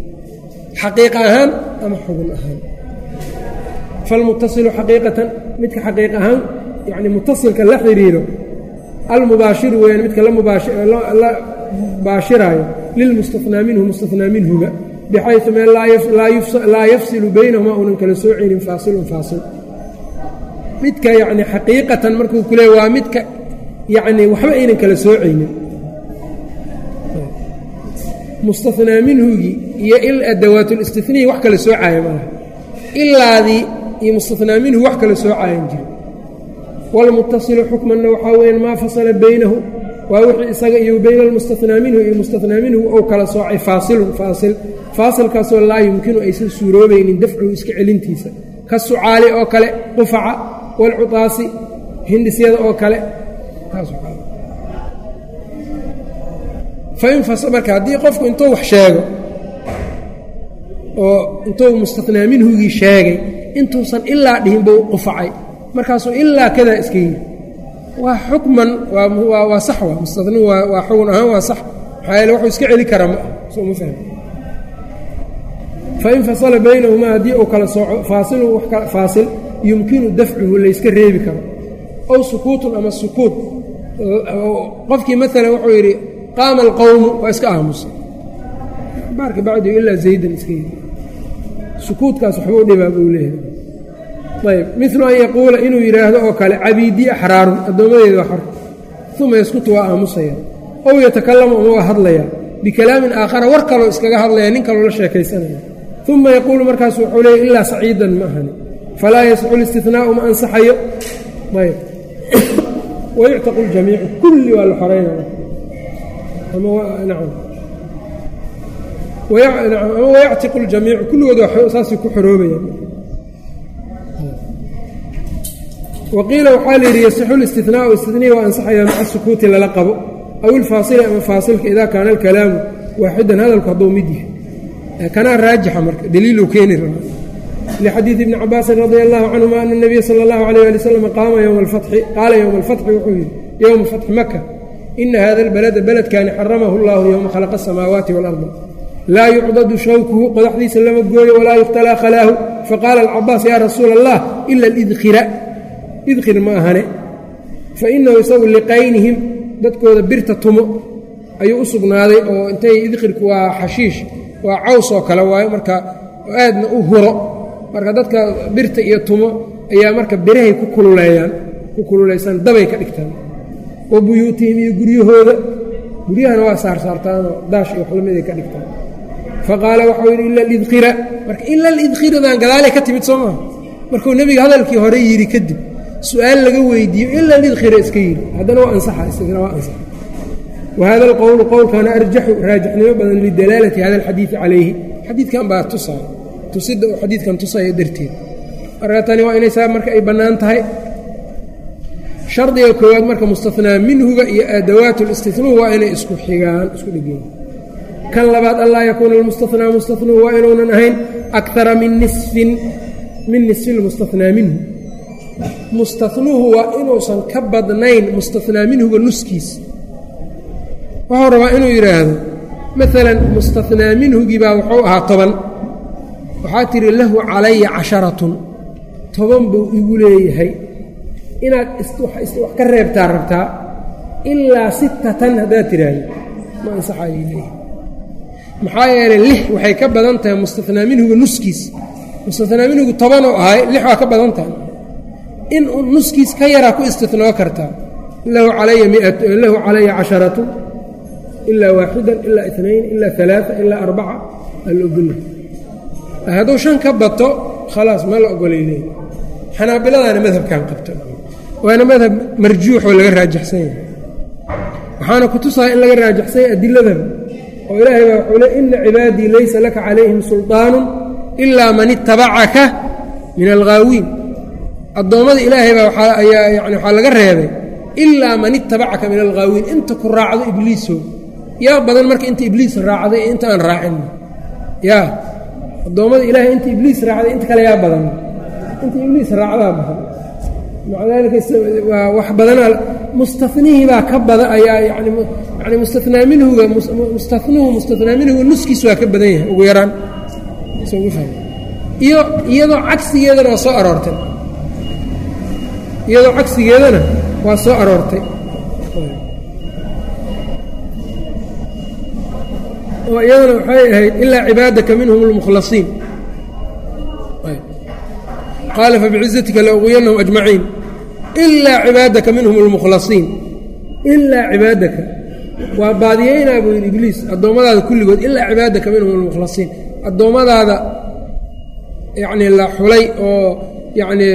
Xaqiiqa ahaan ama xugun ahaan? Falmuttasilu xaqiiqatan midka xaqiiq ahaan yani mutasilka la xiriiro almubaashiru weyaan midka la mubaashiraayo lilmustanaa minhu mustanaa minhuga bxayu meel laa yafsilu baynahuma uunan kala soocaynin faasilun faasil midka yani xaqiiqatan markuu ku leey waa midka yani waxba aynan kala soocaynin mustanaa minhugii iyo adawaatulistinihi wax kala soocaya malaha ilaadii iyo mustanaa minhu wax kala soocayan jiri wاlmutasilu xukmanna waxaa weyaan maa fasala baynahu waa wixii isaga iyo bayna almustanaa minhu iyo mustanaa minhu ou kala soocay faasilun faasil. Faasilkaasoo laa yumkinu aysan suuroobaynin dafcuhu iska celintiisa. Ka sucaali oo kale qufaca waalcutaasi hindhisyada oo kale. Marka haddii qofku intuu wax sheego oo intuu mustanaa minhugii sheegay intuusan ilaa dhihin buu qufacay. Markaasuu ilaa kadaa iska yiri waa xukman waa sax waa mustani waa xugun ahaan waa sax. Maxaa yeele waxuu iska celi karaa ma ah soo ma fahmi. Fain fasala baynahumaa haddii uu kala sooco faasilu faasil yumkinu dafcuhu layska reebi karo. Ow sukuutun ama sukuut qofkii maalan wuxuu yidhi qaama alqowmu waa iska aamusay baarka bacdigu ilaa zaydan iska yidhi sukuutkaas waxba u dhibaa buu leeyahay ayb milu an yaquula inuu yidhaahdo oo kale cabiidii axraarun addoommadeeda waa xor. Uma yaskutu waa aamusaya. Ow yatakalamu ama waa hadlaya. Bikalaamin aakhara war kaloo iskaga hadlaya nin kaloo la sheekaysanaya. Uma yaquulu markaasu wuxuu leeyay ilaa saciidan ma ahani. Falaa yasixu listinaau ma ansaxayo. Ayb wayuctaqu ljamiicu kulli waa la xoreynaya ama wayactiqu ljamiicu kulligood saasay ku xoroobayaan waqiila waxaa la yidhi yasixu listinaau istinihi waa ansaxaya maca sukuuti lala qabo aw ilfaasili ama faasilka idaa kaana alkalaamu waaxidan hadalku hadduu mid yahay. Kanaa raajixa marka daliiluu keeni rabaa lixadiidi ibni cabaasin radia allahu canhuma ana nabiya sala allahu alayh ali wasalam qaama yowma alfatxi qaala yowma alfatxi wuxuu yidhi yowma fatxi maka ina hada albalada beledkani xaramahu allahu yowma khalaqa asamaawaati waalarda laa yucdadu shawkuhu qodaxdiisa lama gooyo walaa yukhtalaa khalaahu. Faqaala alcabaas yaa rasuula allah ila alidkhira idkhir ma ahane. Fa inahu isagu liqaynihim dadkooda birta tumo ayuu u sugnaaday oo intay idkhirku waa xashiish waa caws oo kale waayo marka aadna u huro. Marka dadka birta iyo tumo ayaa marka birahay ku kululeeyaan ku kululaysan dabay ka dhigtaan. Wa buyuutihim iyo guryahooda guryahana waa saarsaartaanoo daash iyo waxlamiday ka dhigtaan. Fa qaala waxau yidhi ila alidkhira marka ila alidkhiradan gadaalay ka timid soo maha markuu nebiga hadalkii hore yidhi kadib su'aal laga weydiiyo ila alidkhira iska yidhi. Haddana waa ansaxa isagana waa ansaxa. Whada alqowlu qowlkana arjaxu raajixnimo badan lidalaalati hada alxadiidi calayhi. Xadiidkan baa tusaaya. Tusida uu xadiidkan tusaya darteed. Marka tani waa inay saa marka ay bannaan tahay. Shardiga koowaad marka mustanaa minhuga iyo adawaat listinuu waa inay isku xigaan isku dhigeen. Kan labaad anlaa yakuuna almustanaa mustanuhu waa inuunan ahayn akara min nisfin min nisfi lmustanaa minhu mustanuhu waa inuusan ka badnayn mustanaa minhuga nuskiis. Wuxuu rabaa inuu yidhaahdo maalan mustanaa minhugii baa wuxuu ahaa toban. Waxaa tidhi lahu calaya casharatun. Toban buu igu leeyahay. Inaad wax ka reebtaa rabtaa ilaa sittatan haddaad tidhaahdo. Ma ansaxayo leeyahay maxaa yeelay lix waxay ka badan tahay mustanaa minhuga nuskiis. Mustanaa minhugu tobanoo ahay lix waa ka badan tahay in nuskiis ka yaraa ku istinoo kartaa lahu calaya casharatun ilaa waaxidan ilaa inayn ilaa alaaa ilaa arbaca ala ogolya hadduu shan ka bato khalaas ma la ogolay leey xanaabiladaana madhabkan qabto. Waana madhab marjuuxoo laga raajaxsan yahay. Waxaana ku tusaya in laga raajaxsan yahay adiladaba oo ilaahay baa wuxuu le ina cibaadii laysa laka calayhim sulطaanu ilaa man itabacaka min alghaawiin addoommada ilaahay baa ayaa yani waxaa laga reebay ilaa man itabacaka min alghaawiin inta ku raacdo ibliiso yaa badan marka inta ibliis raacday inta aan raacin. Yaa addoommada ilaahay inta ibliis raacday inta kale yaa badan. Inta ibliis raacdaa badan. Maca daalika waa wax badanaa mustanihii baa ka bada ayaa yani yani mustanaa minhuga mustanuhu mustanaa minhuga nuskiis waa ka badan yahay ugu yaraan. Iyo iyadoo cagsigeedana waa soo aroortay iyadoo cagsigeedana waa soo aroortay oo iyadana waxay ahayd ilaa cibaadaka minhum اlmukhlasiin qaala fabicizatika lauqwiyanahum ajmaciin ilaa cibaadaka minhum اlmukhlasiin ilaa cibaadaka waa baadiyeynaa buu yidhi ibliis addoommadaada kulligood ilaa cibaadaka minhum اlmukhlasiin addoommadaada yacnii la xulay oo yacnii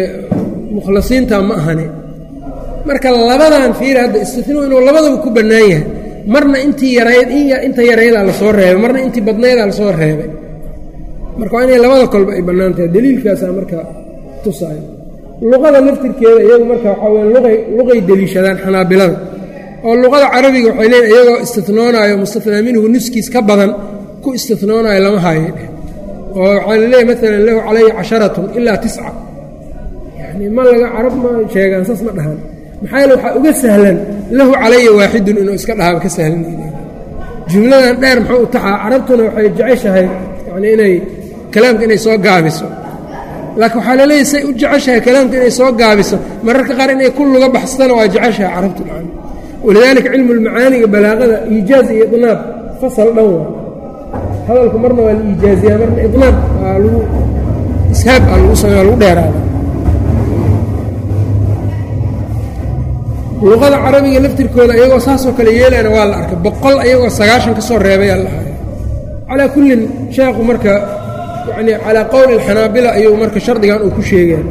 mukhlasiinta ma ahane marka labadan fiiri hadda istinuu inuu labadaba ku bannaan yahay. Marna intii yarayd inta yaraydaa la soo reebay. Marna intii badnaydaa la soo reebay. Marka waa inay labada kolba ay bannaan tahay. Daliilkaasaa marka tusaayo luqada laftirkeeda iyagu marka waxaa weya luqay luqay deliishadaan xanaabilada oo luqada carabiga waxay leeyiin iyagoo istinoonaayo mustanaa minhu nuskiis ka badan ku istinoonaayo lama haayo oo waxaa laleeyahy maalan lahu calaya casharatun ilaa tisca yani ma laga carab ma sheegaan saas ma dhahan maxaa yeele waxaa uga sahlan lahu calaya waaxidun inuu iska dhahaaba ka sahlan jumladan dheer muxuu u taxaa carabtuna waxay jeceshahay yani inay kalaamka inay soo gaabiso. Laakiin waxaa laleeyahy say u jeceshahay kalaamka inay soo gaabiso mararka qaar inay ku luga baxsatana waa jeceshahay carabtu dhan walidaalika cilmu lmacaaniga balaaqada iijaaz iyo idnaab fasal dhan waa. Hadalku marna waa la iijaaziyaa marna idnaab waa lagu ishaab aa lagu samey waa lagu dheeraada luqada carabiga laftirkooda iyagoo saasoo kale yeelayana waa la arkay. Boqol ayagoo sagaashan ka soo reebayaa la haya calaa kullin sheekhu marka yani calaa qowli alxanaabila ayuu marka shardigan uu ku sheegaan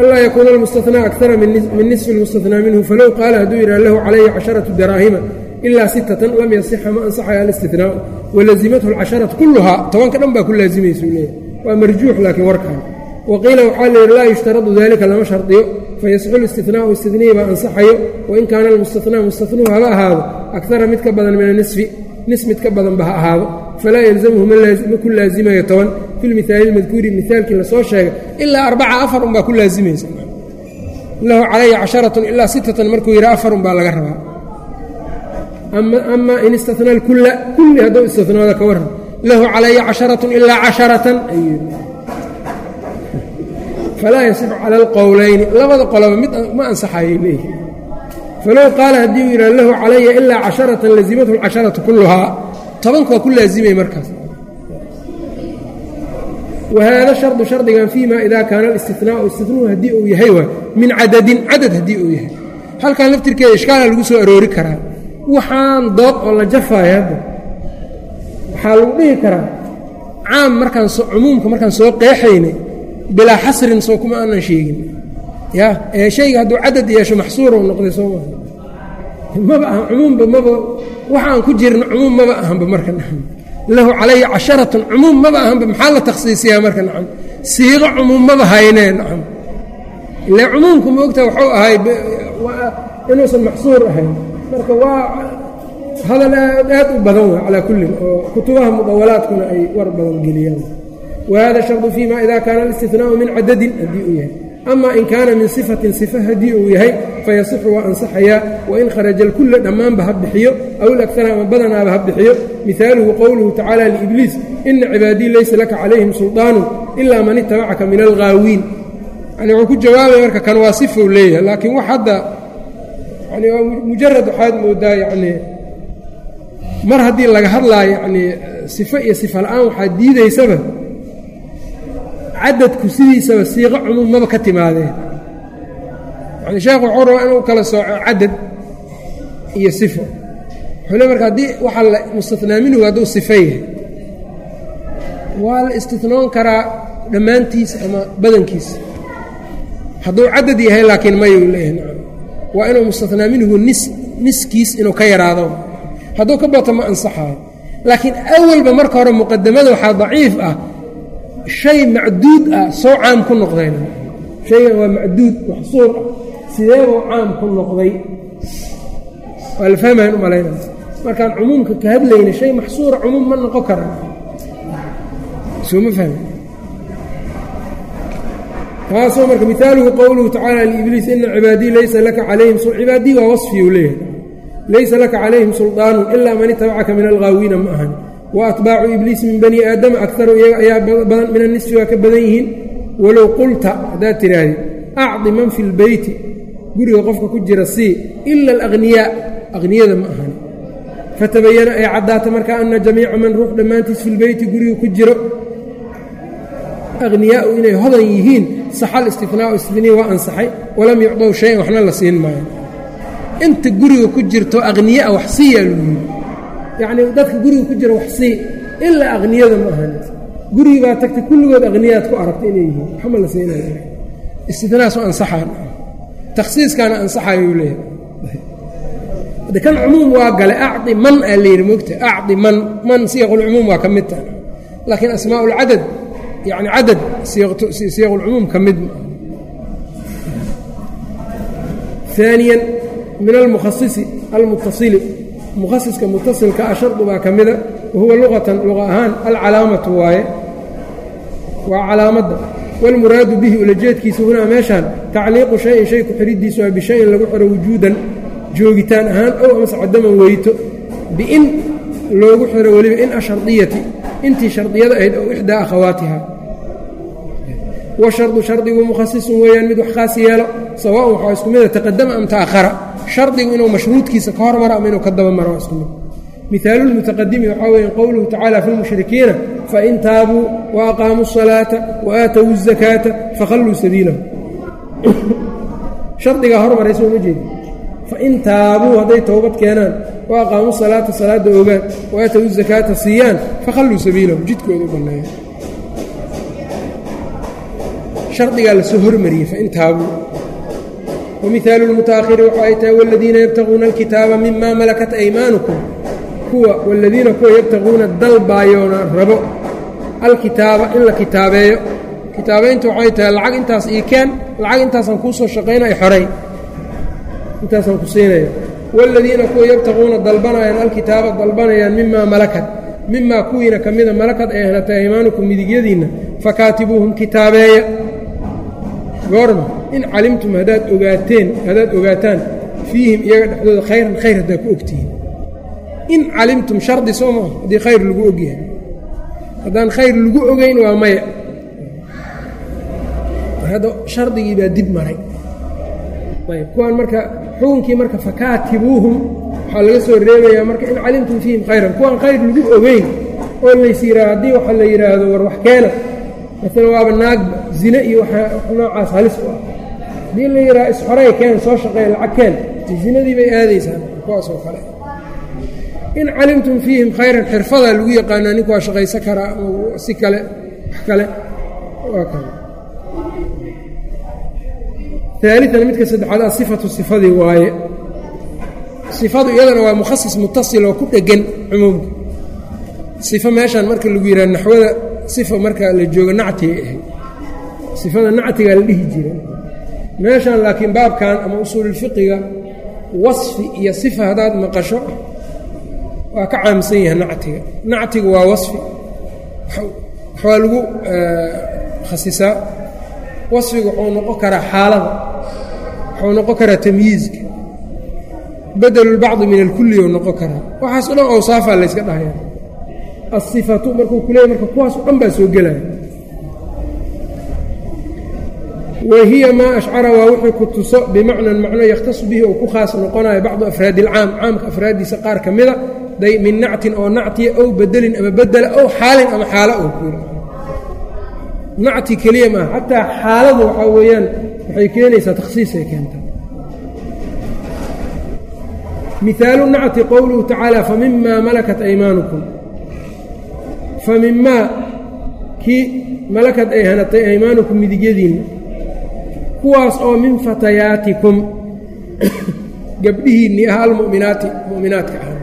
anlaa yakuuna almustanaa akara min nisfi اlmustanaa minhu falow qaala hadduu yidhah lahu calaya casharatu daraahima ilaa sittatan lam yasixa ma ansaxaya alistinaau walazimathu alcasharatu kulluhaa. Tobanka dhan baa ku laazimaysa u leeyahy waa marjuux laakiin warkaan waqiila waxaa la yidhi laa yushtaradu dalika lama shardiyo fayasixu listinaau istinihi baa ansaxayo wain kaana almustanaa mustanuhu haba ahaado akara mid ka badan min anisfi nis mid ka badanba ha ahaado falaa yalzamhu ma ku laazimayo toban fi lmihaali lmadkuuri mihaalkii la soo sheegay ilaa arbaca afar unbaa ku laazimaysa lahu calaya casharatun ilaa sittatan markuu yidhi afar unbaa laga rabaa ama in istanaa kulla kulli hadduu istinooda ka warran lahu calaya casharatun ilaa casharatan ayuu falaa yasixu cala alqowlayni labada qoloba mid ma ansaxayay leeyihi falow qaala haddii uu yidhaha lahu calaya ilaa casharatan lazimathu alcasharatu kulluhaa tobanka waa ku laazimay markaas wahaada shardu shardigan fii ma idaa kaana alistinaau istinaau haddii uu yahay waa min cadadin cadad haddii uu yahay halkan laftirkeeda ishkaala lagu soo aroori karaa waxaan dood oo la jafaayo hadda waxaa lagu dhihi karaa caam markaan cumuumka markaan soo qeexaynay bilaa xasrin soo kuma aanan sheegin. Ya ee shayga hadduu cadad yeesho maxsuurou noqday soo maaha maba aha cumuumba maba waxaan ku jirna cumuum maba ahanba marka nacam. Lahu calaya casharatun cumuum maba ahanba maxaa la takhsiisiyaa marka nacam? Siiqo cumuum maba haynee nacam. Ile cumuumku ma ogtaha waxuu ahay inuusan maxsuur ahayn. Marka waa hadal aad aad u badan wey calaa kullin oo kutubaha mudawalaadkuna ay war badan geliyaan wahada shardu fii ma ida kaana alistinaau min cadadin haddii uu yahay. ama in kaana min sifatin sifa haddii uu yahay fayasixu waa ansaxayaa wain kharaja alkulla dhammaanba ha bixiyo aw ilagara ama badanaaba ha bixiyo mihaaluhu qowluhu tacaala liibliis ina cibaadii laysa laka calayhim sulطaanu ilaa man itabacaka min alghaawiin yani wuxuu ku jawaabaya marka kan waa sifou leeyahay laakiin wax hadda yani waa mujarad waxaad moodaa yacni mar haddii laga hadlaayo yacnii sifo iyo sifa la'aan waxaa diidaysaba cadadku sidiisaba siiqo cumuum maba ka timaadeen. Yani sheekhu wuxuu rabaa inuu kala sooco cadad iyo sifo. Wuxuu le marka haddii waxaa la mustathnaa minhu hadduu sifa yahay. Waa la istinoon karaa dhammaantiis ama badankiis. Hadduu cadad yahay laakiin mayuu leeyahay waa inuu mustathnaa minhu nis niskiis inuu ka yaraado. Hadduu ka bato ma ansaxaayo. Laakiin awalba marka hore muqadamada waxaa daciif ah shay macduud ah soo caam ku noqdayna. Shaygan waa macduud maxsuur ah sideebuu caam ku noqday? Waa la fahmayan u malaynaya. Markaan cumuumka ka hadlayna shay maxsuura cumuum ma noqon kara sooma fahmi taasoo marka mihaaluhu qowluhu tacaala liibliis ina cibaadii laysa laka calayhim cibaadii waa wasfiyuu leeyahay. Laysa laka calayhim sulطaanu ilaa man itabacaka min alghaawiina ma ahan wa atbaacu ibliis min bani aadama akaru iyaga ayaa badan min anisfi waa ka badan yihiin walow qulta haddaad tidhaahdid acdi man fi lbeyti guriga qofka ku jira sii ila alaqniyaa aqniyada ma ahan fatabayana ay caddaata marka ana jamiica man ruux dhammaantiis fi lbeyti guriga ku jiro aqniyaau inay hodan yihiin saxal istinaau istiniya waa ansaxay walam yucdow shayan waxna la siin maayo inta guriga ku jirto aqniyaa wax siiyaa lagu yiri yacnii dadka guriga ku jira wax sii ilaa aqniyada ma ahan. Gurigii baa tagtay kulligood aqniyaad ku aragta inay yihiin. Waxma la siinaya istinaas oo ansaxaan takhsiiskaana ansaxayuu leeyahay. Kan cumuum waa gale acdi man aa la yidhi mogta. Acdi man man siiqulcumuum waa ka mid taha laakiin asmaa ulcadad yani cadad siiqulcumuum ka mid aaniya min almukhasisi almutasili mukhasiska mutasilka a shardu baa ka mida wahuwa luqatan luqa ahaan alcalaamatu waaye. Waa calaamadda. Wاlmuraadu bihi ulajeedkiisa hunaa meeshaan tacliiqu shayin shay ku xidhidiisu waa bishayin lagu xiro wujuudan joogitaan ahaan ow amase cadaman weyto. Biin loogu xiro weliba in ashardiyati intii shardiyada ahayd ow ixdaa akhawaatiha. Washardu shardigu mukhasisun weeyaan mid wax khaas yeelo sawaaun waxaa isku mida taqadama am ta'ahara shardigu inuu mashruudkiisa ka hormaro ama inuu ka daba maro waa isku mid mihaalulmutaqadimi waxaa weeye qowluhu tacaala fi lmushrikiina fain taabuu wa aqaamuu الsalaata wa aatowu الzakaata fakhalluu sabiilahu shardigaa hormaraysa uma jeedi fain taabuu hadday towbad keenaan wa aqaamuu salaata salaadda ogaan wa aatowu zakaata siiyaan fakhalluu sabiilahu jidkooda u banneeya shardigaa lasoo hormariyey fain taabuu wamihaalu lmutaakhiri waxa ay tahay waladiina yabtaquuna alkitaaba mima malakat aymaanukum kuwa waladiina kuwa yabtaquuna dalbaayoona rabo alkitaaba in la kitaabeeyo kitaabayntu waxay tahay lacag intaas ii keen lacag intaasaan kuu soo shaqayna ay xorey intaasaan ku siinaya waaladiina kuwa yabtaquuna dalbanayaan alkitaaba dalbanayaan mimaa malakat mimaa kuwiina ka mida malakad ay ahlatay aymaanukum midigyadiinna fakaatibuuhum kitaabeeya goorma in calimtum haddaad ogaateen haddaad ogaataan fiihim iyaga dhexdooda khayran khayr haddaad ku ogtihiin in calimtum shardi soo maa haddii khayr lagu ogyahay haddaan khayr lagu ogeyn waa maya. Hadda shardigii baa dib maray. Ayb kuwaan marka xukunkii marka fakaatibuuhum waxaa laga soo reebayaa marka in calimtum fiihim khayran. Kuwaan khayr lagu ogeyn oo lays yidhaah haddii waxa la yidhaahdo war wax keena. Maalan waaba naagba zine iyo noocaas halis u ah haddii la yidhaha isxorey keen soo shaqeey lacag keen zinadii bay aadaysaa kuwaasoo kale. In calimtum fiihim khayran xirfadaa lagu yaqaanaa ninku waa shaqaysan karaa si kale wax kale aalian midka saddexaad asifatu sifadii waaye. Sifadu iyadana waa mukhasis mutasil oo ku dhegan cumuumka. Sifo meeshaan marka lagu yidhaha naxwada sifa marka la joogo nactigay ahayd. Sifada nactigaa la dhihi jira meeshaan laakiin baabkan ama usuululfiqiga wasfi iyo sifa haddaad maqasho waa ka caamsan yahay nactiga. Nactigu waa wasfi. Waxbaa lagu khasisaa wasfiga wuxuu noqon karaa xaalada wuxuu noqon karaa tamyiizka bedelulbacdi min alkulli ou noqon karaa. Waxaas o dhan awsaafaa layska dhahaya asifatu markuu ku leeyay marka kuwaas o dhan baa soo gelaya wa hiya maa ashcara waa wixii ku tuso bimacnan macno yakhtasu bihi ou ku khaas noqonayo bacdu afraadi ilcaam caamka afraaddiisa qaar ka mida day min nactin oo nactiya ow bedelin ama bedela ow xaalin ama xaalo oo kuula nacti keliya maaha xataa xaaladu waxaa weeyaan waxay keenaysaa takhsiisay keentaa mihaalu nacti qowluhu tacaala famimaa malakat aymaanukum famimaa kii malakad ay hanatay aymaanukum midigyadiinna kuwaas oo min fatayaatikum gabdhihiinnii ahaa almuminaati mu'minaadka ah.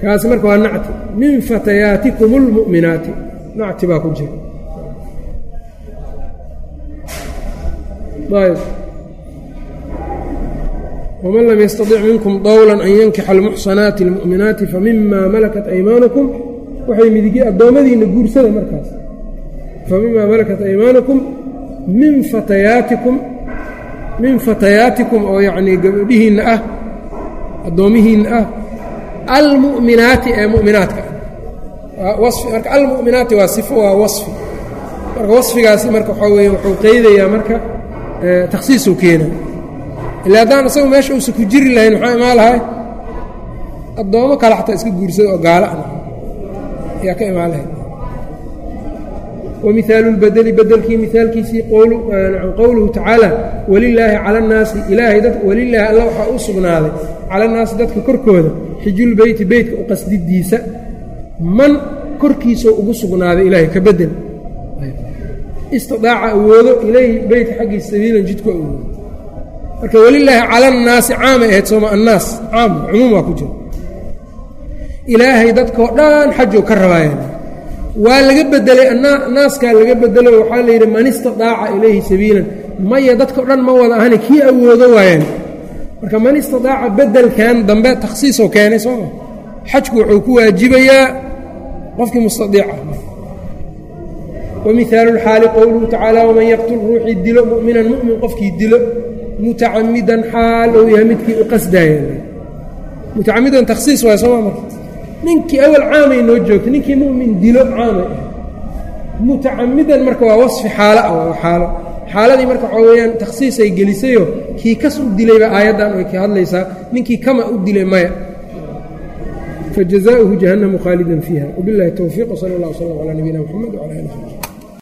Kaas marka waa nacti. Min fatayaatikum almu'minaati. Nacti baa ku jira. Ayb waman lam yastatic minkum dawlan an yankixa almuxsanaati almu'minaati famima malakat aymaanukum waxay midigi addoommadiinna guursada markaas. Famimaa malakat aymaanukum min fatayaatikum min fatayaatikum oo yacnii gabadhihiinna ah addoommihiinna ah almu'minaati ee mu'minaadka. Ah wafi marka almu'minaati waa sifo waa wasfi. Marka wasfigaasi marka waxaa weeye wuxuu qeydayaa marka takhsiisuu keena ila haddaan isagu meesha uusa ku jiri lahayn maxaa imaan lahay addoommo kale xataa iska guursada oo gaala ah ayaa ka imaan lahayd wamihaalu lbedeli bedelkii mihaalkiisii qowluhu tacaala walilaahi cala annaasi ilaahay dad walilaahi alla waxaa u sugnaaday cala annaasi dadka korkooda xijulbeyti beytka u qasdidiisa man korkiisoo ugu sugnaaday ilaahay ka bedel istidaaca awoodo ilayhi beytka xaggiisa sabiilan jidku awoodo marka welilaahi cala annaasi caamay ahayd sooma annaas caam cumuum waa ku jira ilaahay dadkao dhan xajuu ka rabaayeen waa laga bedelay naaskaa laga bedelo waxaa la yidhi man istidaaca ilayhi sabiilan. Maya dadkao dhan ma wada ahani kii awoodo waayeen. Marka man istidaaca bedelkan dambe takhsiisoo keenay sooma xajku wuxuu ku waajibayaa qofkii mustadiica. Wamihaalu lxaali qowluhu tacaala waman yaqtul ruuxii dilo mu'minan mu'min qofkii dilo mutacamidan xaal ou yahay midkii u qasdaaya mutacamidan takhsiis waay sooma marka ninkii awal caamay noo joogtay ninkii mumin dilo caamay. Ah mutacamidan marka waa wafi xaal a aalo xaaladii marka waxaa weyaan takhsiisay gelisayo kii kas u dilayba aayaddan way ka hadlaysaa ninkii kama u dilay maya. Fajazaauhu jahannamu khaalidan fiiha. Wabilahi towfiiq sal اllah slm calaa nabiyina mxamed wala ali